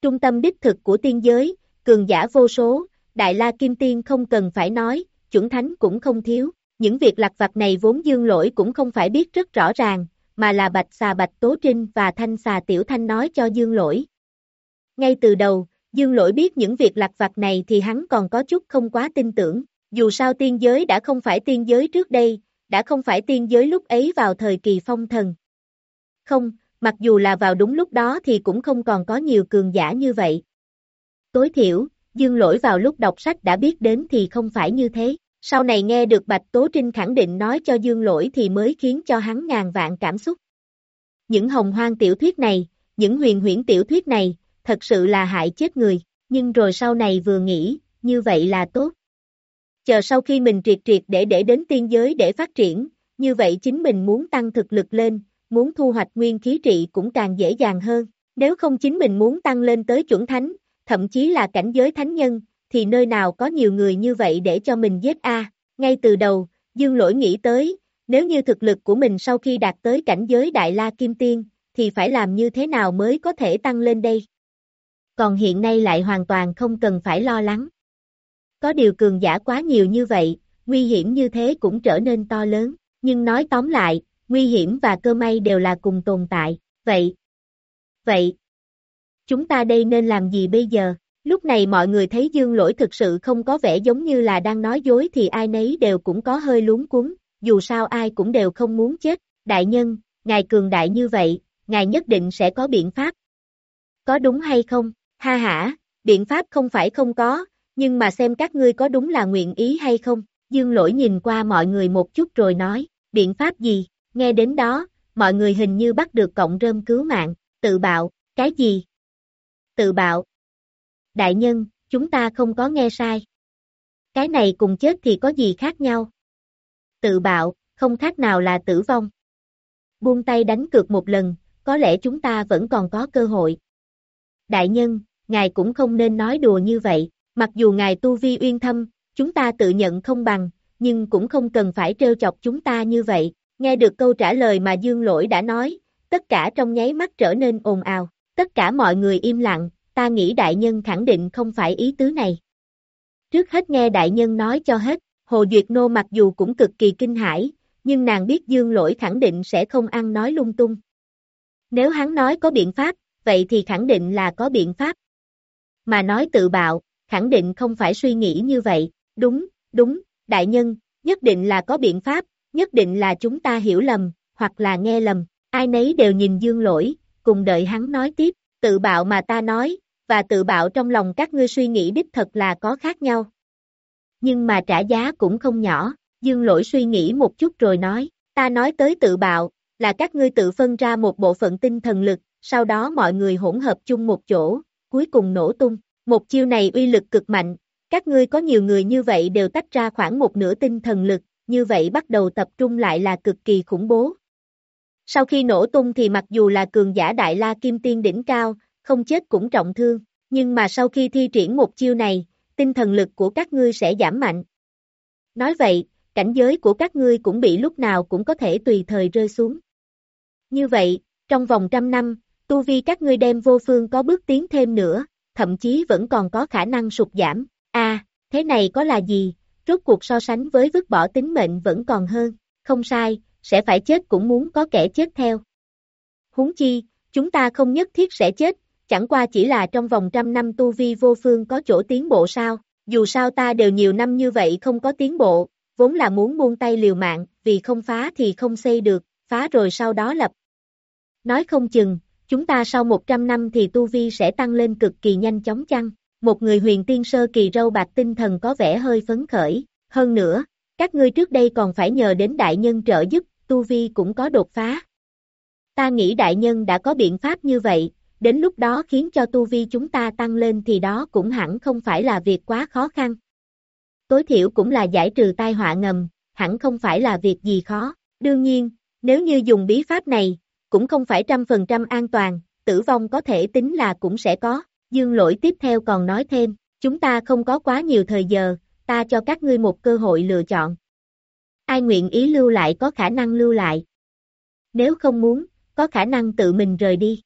Trung tâm đích thực của tiên giới, cường giả vô số, Đại La Kim Tiên không cần phải nói, chuẩn thánh cũng không thiếu. Những việc lặt vặt này vốn dương lỗi cũng không phải biết rất rõ ràng, mà là bạch xà bạch tố trinh và thanh xà tiểu thanh nói cho dương lỗi. Ngay từ đầu, dương lỗi biết những việc lặt vặt này thì hắn còn có chút không quá tin tưởng, dù sao tiên giới đã không phải tiên giới trước đây, đã không phải tiên giới lúc ấy vào thời kỳ phong thần. Không, mặc dù là vào đúng lúc đó thì cũng không còn có nhiều cường giả như vậy. Tối thiểu, dương lỗi vào lúc đọc sách đã biết đến thì không phải như thế. Sau này nghe được Bạch Tố Trinh khẳng định nói cho dương lỗi thì mới khiến cho hắn ngàn vạn cảm xúc. Những hồng hoang tiểu thuyết này, những huyền huyễn tiểu thuyết này, thật sự là hại chết người, nhưng rồi sau này vừa nghĩ, như vậy là tốt. Chờ sau khi mình triệt triệt để để đến tiên giới để phát triển, như vậy chính mình muốn tăng thực lực lên, muốn thu hoạch nguyên khí trị cũng càng dễ dàng hơn. Nếu không chính mình muốn tăng lên tới chuẩn thánh, thậm chí là cảnh giới thánh nhân, thì nơi nào có nhiều người như vậy để cho mình giết a Ngay từ đầu, Dương Lỗi nghĩ tới, nếu như thực lực của mình sau khi đạt tới cảnh giới Đại La Kim Tiên, thì phải làm như thế nào mới có thể tăng lên đây? Còn hiện nay lại hoàn toàn không cần phải lo lắng. Có điều cường giả quá nhiều như vậy, nguy hiểm như thế cũng trở nên to lớn, nhưng nói tóm lại, nguy hiểm và cơ may đều là cùng tồn tại, vậy. Vậy, chúng ta đây nên làm gì bây giờ? Lúc này mọi người thấy dương lỗi thực sự không có vẻ giống như là đang nói dối thì ai nấy đều cũng có hơi luống cuốn, dù sao ai cũng đều không muốn chết, đại nhân, ngài cường đại như vậy, ngài nhất định sẽ có biện pháp. Có đúng hay không? Ha ha, biện pháp không phải không có, nhưng mà xem các ngươi có đúng là nguyện ý hay không? Dương lỗi nhìn qua mọi người một chút rồi nói, biện pháp gì? Nghe đến đó, mọi người hình như bắt được cộng rơm cứu mạng, tự bạo, cái gì? Tự bạo. Đại nhân, chúng ta không có nghe sai. Cái này cùng chết thì có gì khác nhau? Tự bạo, không khác nào là tử vong. Buông tay đánh cược một lần, có lẽ chúng ta vẫn còn có cơ hội. Đại nhân, ngài cũng không nên nói đùa như vậy, mặc dù ngài tu vi uyên thâm, chúng ta tự nhận không bằng, nhưng cũng không cần phải trêu chọc chúng ta như vậy. Nghe được câu trả lời mà Dương Lỗi đã nói, tất cả trong nháy mắt trở nên ồn ào, tất cả mọi người im lặng, ta nghĩ đại nhân khẳng định không phải ý tứ này. Trước hết nghe đại nhân nói cho hết, Hồ Duyệt Nô mặc dù cũng cực kỳ kinh hãi, nhưng nàng biết Dương Lỗi khẳng định sẽ không ăn nói lung tung. Nếu hắn nói có biện pháp, vậy thì khẳng định là có biện pháp. Mà nói tự bạo, khẳng định không phải suy nghĩ như vậy, đúng, đúng, đại nhân, nhất định là có biện pháp, nhất định là chúng ta hiểu lầm, hoặc là nghe lầm, ai nấy đều nhìn dương lỗi, cùng đợi hắn nói tiếp, tự bạo mà ta nói, và tự bạo trong lòng các ngươi suy nghĩ đích thật là có khác nhau. Nhưng mà trả giá cũng không nhỏ, dương lỗi suy nghĩ một chút rồi nói, ta nói tới tự bạo, là các ngươi tự phân ra một bộ phận tinh thần lực, sau đó mọi người hỗn hợp chung một chỗ, cuối cùng nổ tung. Một chiêu này uy lực cực mạnh, các ngươi có nhiều người như vậy đều tách ra khoảng một nửa tinh thần lực, như vậy bắt đầu tập trung lại là cực kỳ khủng bố. Sau khi nổ tung thì mặc dù là cường giả đại la kim tiên đỉnh cao, không chết cũng trọng thương, nhưng mà sau khi thi triển một chiêu này, tinh thần lực của các ngươi sẽ giảm mạnh. Nói vậy, cảnh giới của các ngươi cũng bị lúc nào cũng có thể tùy thời rơi xuống. Như vậy, trong vòng trăm năm, tu vi các ngươi đem vô phương có bước tiến thêm nữa, thậm chí vẫn còn có khả năng sụt giảm. A, à, thế này có là gì? Rốt cuộc so sánh với vứt bỏ tính mệnh vẫn còn hơn. Không sai, sẽ phải chết cũng muốn có kẻ chết theo. Huống chi, chúng ta không nhất thiết sẽ chết, chẳng qua chỉ là trong vòng trăm năm tu vi vô phương có chỗ tiến bộ sao. Dù sao ta đều nhiều năm như vậy không có tiến bộ, vốn là muốn buông tay liều mạng, vì không phá thì không xây được, phá rồi sau đó lập. Nói không chừng, chúng ta sau 100 năm thì tu vi sẽ tăng lên cực kỳ nhanh chóng chăng? Một người huyền tiên sơ kỳ râu bạc tinh thần có vẻ hơi phấn khởi, hơn nữa, các ngươi trước đây còn phải nhờ đến đại nhân trợ giúp, tu vi cũng có đột phá. Ta nghĩ đại nhân đã có biện pháp như vậy, đến lúc đó khiến cho tu vi chúng ta tăng lên thì đó cũng hẳn không phải là việc quá khó khăn. Tối thiểu cũng là giải trừ tai họa ngầm, hẳn không phải là việc gì khó. Đương nhiên, nếu như dùng bí pháp này, cũng không phải trăm phần trăm an toàn, tử vong có thể tính là cũng sẽ có. Dương lỗi tiếp theo còn nói thêm, chúng ta không có quá nhiều thời giờ, ta cho các ngươi một cơ hội lựa chọn. Ai nguyện ý lưu lại có khả năng lưu lại. Nếu không muốn, có khả năng tự mình rời đi.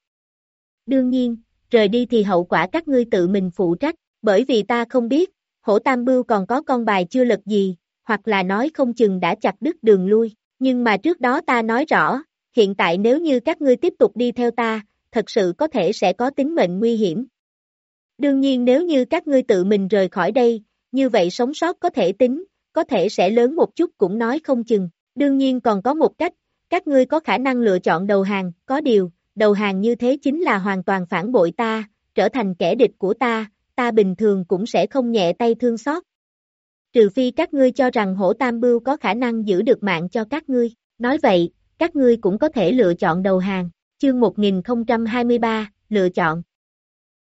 Đương nhiên, rời đi thì hậu quả các ngươi tự mình phụ trách, bởi vì ta không biết, hổ tam bưu còn có con bài chưa lật gì, hoặc là nói không chừng đã chặt đứt đường lui, nhưng mà trước đó ta nói rõ, hiện tại nếu như các ngươi tiếp tục đi theo ta, thật sự có thể sẽ có tính mệnh nguy hiểm. Đương nhiên nếu như các ngươi tự mình rời khỏi đây, như vậy sống sót có thể tính, có thể sẽ lớn một chút cũng nói không chừng. Đương nhiên còn có một cách, các ngươi có khả năng lựa chọn đầu hàng, có điều, đầu hàng như thế chính là hoàn toàn phản bội ta, trở thành kẻ địch của ta, ta bình thường cũng sẽ không nhẹ tay thương xót. Trừ phi các ngươi cho rằng hổ tam bưu có khả năng giữ được mạng cho các ngươi, nói vậy, các ngươi cũng có thể lựa chọn đầu hàng. Chương 1023, lựa chọn.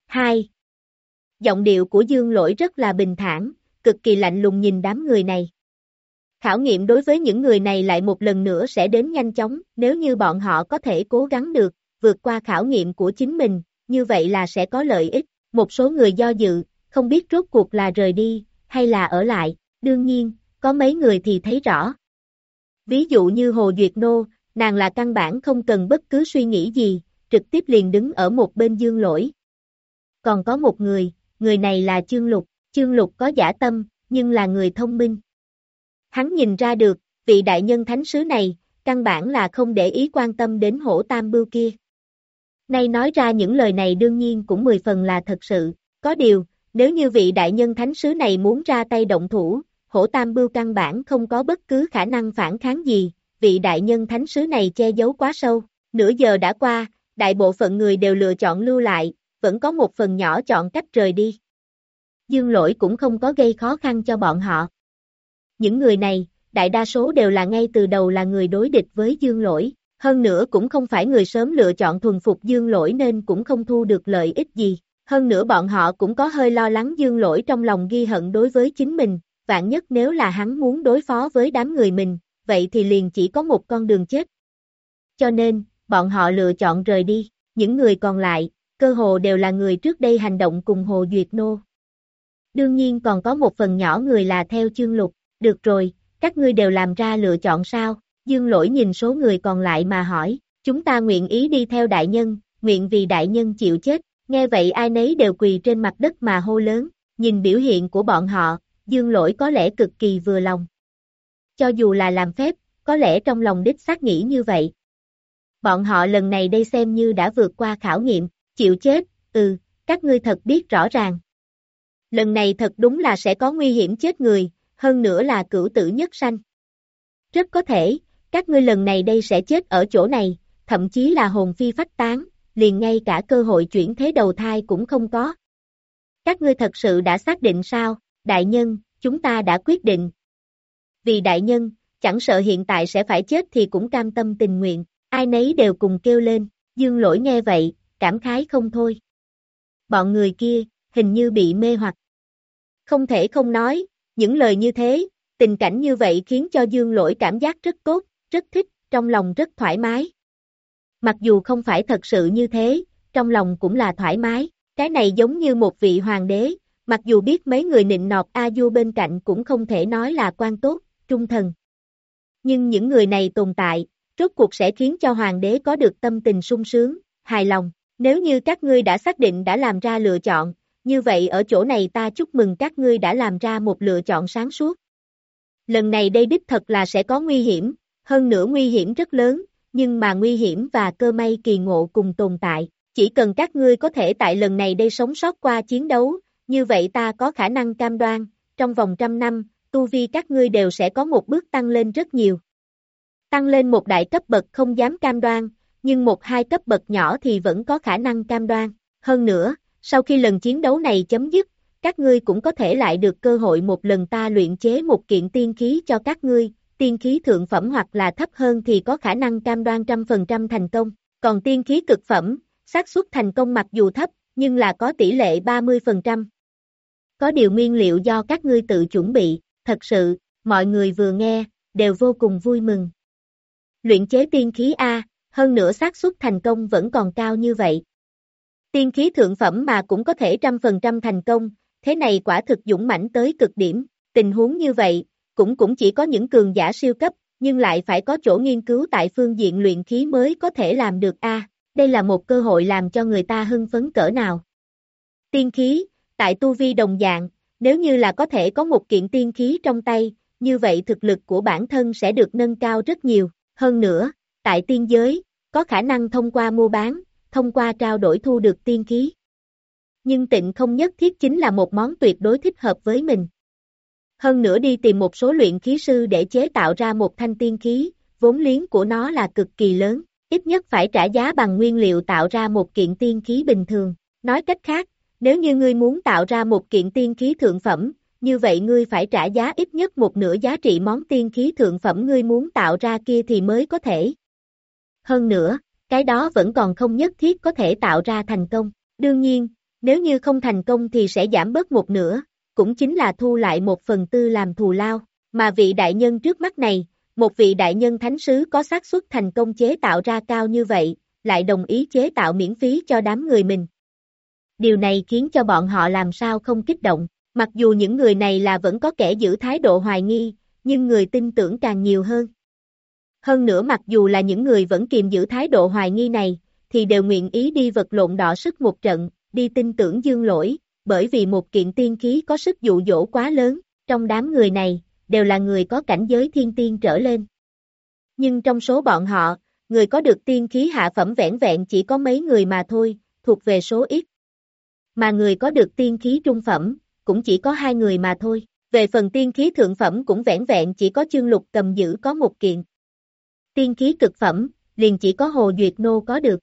2. Giọng điệu của Dương Lỗi rất là bình thản, cực kỳ lạnh lùng nhìn đám người này. Khảo nghiệm đối với những người này lại một lần nữa sẽ đến nhanh chóng, nếu như bọn họ có thể cố gắng được, vượt qua khảo nghiệm của chính mình, như vậy là sẽ có lợi ích. Một số người do dự, không biết rốt cuộc là rời đi, hay là ở lại, đương nhiên, có mấy người thì thấy rõ. Ví dụ như Hồ Duyệt Nô, nàng là căn bản không cần bất cứ suy nghĩ gì, trực tiếp liền đứng ở một bên dương lỗi. Còn có một người, người này là Chương Lục, Chương Lục có giả tâm, nhưng là người thông minh. Hắn nhìn ra được, vị đại nhân thánh sứ này, căn bản là không để ý quan tâm đến hổ tam bưu kia. Nay nói ra những lời này đương nhiên cũng mười phần là thật sự, có điều, nếu như vị đại nhân thánh sứ này muốn ra tay động thủ, hổ tam bưu căn bản không có bất cứ khả năng phản kháng gì, vị đại nhân thánh sứ này che giấu quá sâu, nửa giờ đã qua, đại bộ phận người đều lựa chọn lưu lại, vẫn có một phần nhỏ chọn cách rời đi. Dương lỗi cũng không có gây khó khăn cho bọn họ. Những người này, đại đa số đều là ngay từ đầu là người đối địch với dương lỗi, hơn nữa cũng không phải người sớm lựa chọn thuần phục dương lỗi nên cũng không thu được lợi ích gì. Hơn nữa bọn họ cũng có hơi lo lắng dương lỗi trong lòng ghi hận đối với chính mình, vạn nhất nếu là hắn muốn đối phó với đám người mình, vậy thì liền chỉ có một con đường chết. Cho nên, bọn họ lựa chọn rời đi, những người còn lại, cơ hồ đều là người trước đây hành động cùng Hồ Duyệt Nô. Đương nhiên còn có một phần nhỏ người là theo chương lục, được rồi, các ngươi đều làm ra lựa chọn sao, dương lỗi nhìn số người còn lại mà hỏi, chúng ta nguyện ý đi theo đại nhân, nguyện vì đại nhân chịu chết, nghe vậy ai nấy đều quỳ trên mặt đất mà hô lớn, nhìn biểu hiện của bọn họ, dương lỗi có lẽ cực kỳ vừa lòng. Cho dù là làm phép, có lẽ trong lòng đích xác nghĩ như vậy. Bọn họ lần này đây xem như đã vượt qua khảo nghiệm, chịu chết, ừ, các ngươi thật biết rõ ràng. Lần này thật đúng là sẽ có nguy hiểm chết người, hơn nữa là cửu tử nhất sanh. Rất có thể, các ngươi lần này đây sẽ chết ở chỗ này, thậm chí là hồn phi phách tán, liền ngay cả cơ hội chuyển thế đầu thai cũng không có. Các ngươi thật sự đã xác định sao, đại nhân, chúng ta đã quyết định. Vì đại nhân, chẳng sợ hiện tại sẽ phải chết thì cũng cam tâm tình nguyện, ai nấy đều cùng kêu lên, dương lỗi nghe vậy, cảm khái không thôi. Bọn người kia, hình như bị mê hoặc. Không thể không nói, những lời như thế, tình cảnh như vậy khiến cho dương lỗi cảm giác rất tốt, rất thích, trong lòng rất thoải mái. Mặc dù không phải thật sự như thế, trong lòng cũng là thoải mái, cái này giống như một vị hoàng đế, mặc dù biết mấy người nịnh nọt A Du bên cạnh cũng không thể nói là quan tốt, trung thần. Nhưng những người này tồn tại, rốt cuộc sẽ khiến cho hoàng đế có được tâm tình sung sướng, hài lòng. Nếu như các ngươi đã xác định đã làm ra lựa chọn, như vậy ở chỗ này ta chúc mừng các ngươi đã làm ra một lựa chọn sáng suốt. Lần này đây đích thật là sẽ có nguy hiểm, hơn nữa nguy hiểm rất lớn, nhưng mà nguy hiểm và cơ may kỳ ngộ cùng tồn tại. Chỉ cần các ngươi có thể tại lần này đây sống sót qua chiến đấu, như vậy ta có khả năng cam đoan, trong vòng trăm năm, tu vi các ngươi đều sẽ có một bước tăng lên rất nhiều. Tăng lên một đại cấp bậc không dám cam đoan, nhưng một hai cấp bậc nhỏ thì vẫn có khả năng cam đoan. Hơn nữa, sau khi lần chiến đấu này chấm dứt, các ngươi cũng có thể lại được cơ hội một lần ta luyện chế một kiện tiên khí cho các ngươi, tiên khí thượng phẩm hoặc là thấp hơn thì có khả năng cam đoan trăm phần trăm thành công, còn tiên khí cực phẩm, xác suất thành công mặc dù thấp, nhưng là có tỷ lệ 30%. Có điều nguyên liệu do các ngươi tự chuẩn bị, thật sự, mọi người vừa nghe, đều vô cùng vui mừng. Luyện chế tiên khí A, hơn nữa xác suất thành công vẫn còn cao như vậy. Tiên khí thượng phẩm mà cũng có thể trăm phần trăm thành công, thế này quả thực dũng mãnh tới cực điểm, tình huống như vậy, cũng cũng chỉ có những cường giả siêu cấp, nhưng lại phải có chỗ nghiên cứu tại phương diện luyện khí mới có thể làm được a. đây là một cơ hội làm cho người ta hưng phấn cỡ nào. Tiên khí, tại tu vi đồng dạng, nếu như là có thể có một kiện tiên khí trong tay, như vậy thực lực của bản thân sẽ được nâng cao rất nhiều. Hơn nữa, tại tiên giới, có khả năng thông qua mua bán, thông qua trao đổi thu được tiên khí. Nhưng tịnh không nhất thiết chính là một món tuyệt đối thích hợp với mình. Hơn nữa đi tìm một số luyện khí sư để chế tạo ra một thanh tiên khí, vốn liếng của nó là cực kỳ lớn, ít nhất phải trả giá bằng nguyên liệu tạo ra một kiện tiên khí bình thường. Nói cách khác, nếu như ngươi muốn tạo ra một kiện tiên khí thượng phẩm, như vậy ngươi phải trả giá ít nhất một nửa giá trị món tiên khí thượng phẩm ngươi muốn tạo ra kia thì mới có thể. Hơn nữa, cái đó vẫn còn không nhất thiết có thể tạo ra thành công. Đương nhiên, nếu như không thành công thì sẽ giảm bớt một nửa, cũng chính là thu lại một phần tư làm thù lao, mà vị đại nhân trước mắt này, một vị đại nhân thánh sứ có xác suất thành công chế tạo ra cao như vậy, lại đồng ý chế tạo miễn phí cho đám người mình. Điều này khiến cho bọn họ làm sao không kích động, mặc dù những người này là vẫn có kẻ giữ thái độ hoài nghi, nhưng người tin tưởng càng nhiều hơn. Hơn nữa mặc dù là những người vẫn kiềm giữ thái độ hoài nghi này, thì đều nguyện ý đi vật lộn đỏ sức một trận, đi tin tưởng dương lỗi, bởi vì một kiện tiên khí có sức dụ dỗ quá lớn, trong đám người này, đều là người có cảnh giới thiên tiên trở lên. Nhưng trong số bọn họ, người có được tiên khí hạ phẩm vẹn vẹn chỉ có mấy người mà thôi, thuộc về số ít. Mà người có được tiên khí trung phẩm, cũng chỉ có hai người mà thôi. Về phần tiên khí thượng phẩm cũng vẹn vẹn chỉ có chương lục cầm giữ có một kiện. Tiên khí cực phẩm, liền chỉ có Hồ Duyệt Nô có được.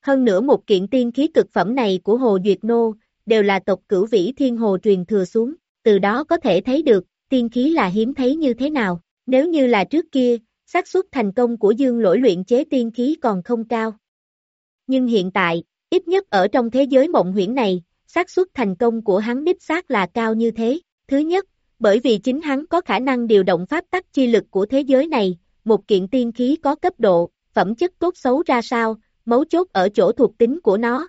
Hơn nữa một kiện tiên khí cực phẩm này của Hồ Duyệt Nô, đều là tộc cửu vĩ thiên hồ truyền thừa xuống, từ đó có thể thấy được, tiên khí là hiếm thấy như thế nào, nếu như là trước kia, xác suất thành công của dương lỗi luyện chế tiên khí còn không cao. Nhưng hiện tại, ít nhất ở trong thế giới mộng huyễn này, xác suất thành công của hắn đích xác là cao như thế. Thứ nhất, bởi vì chính hắn có khả năng điều động pháp tắc chi lực của thế giới này, một kiện tiên khí có cấp độ, phẩm chất tốt xấu ra sao, mấu chốt ở chỗ thuộc tính của nó.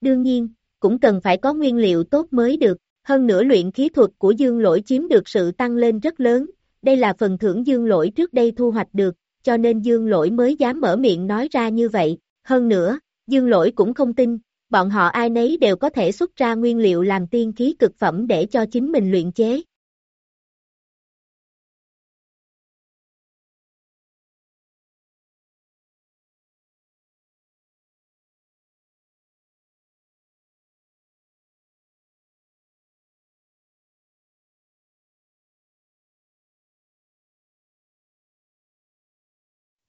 Đương nhiên, cũng cần phải có nguyên liệu tốt mới được, hơn nữa luyện khí thuật của dương lỗi chiếm được sự tăng lên rất lớn, đây là phần thưởng dương lỗi trước đây thu hoạch được, cho nên dương lỗi mới dám mở miệng nói ra như vậy, hơn nữa, dương lỗi cũng không tin, bọn họ ai nấy đều có thể xuất ra nguyên liệu làm tiên khí cực phẩm để cho chính mình luyện chế.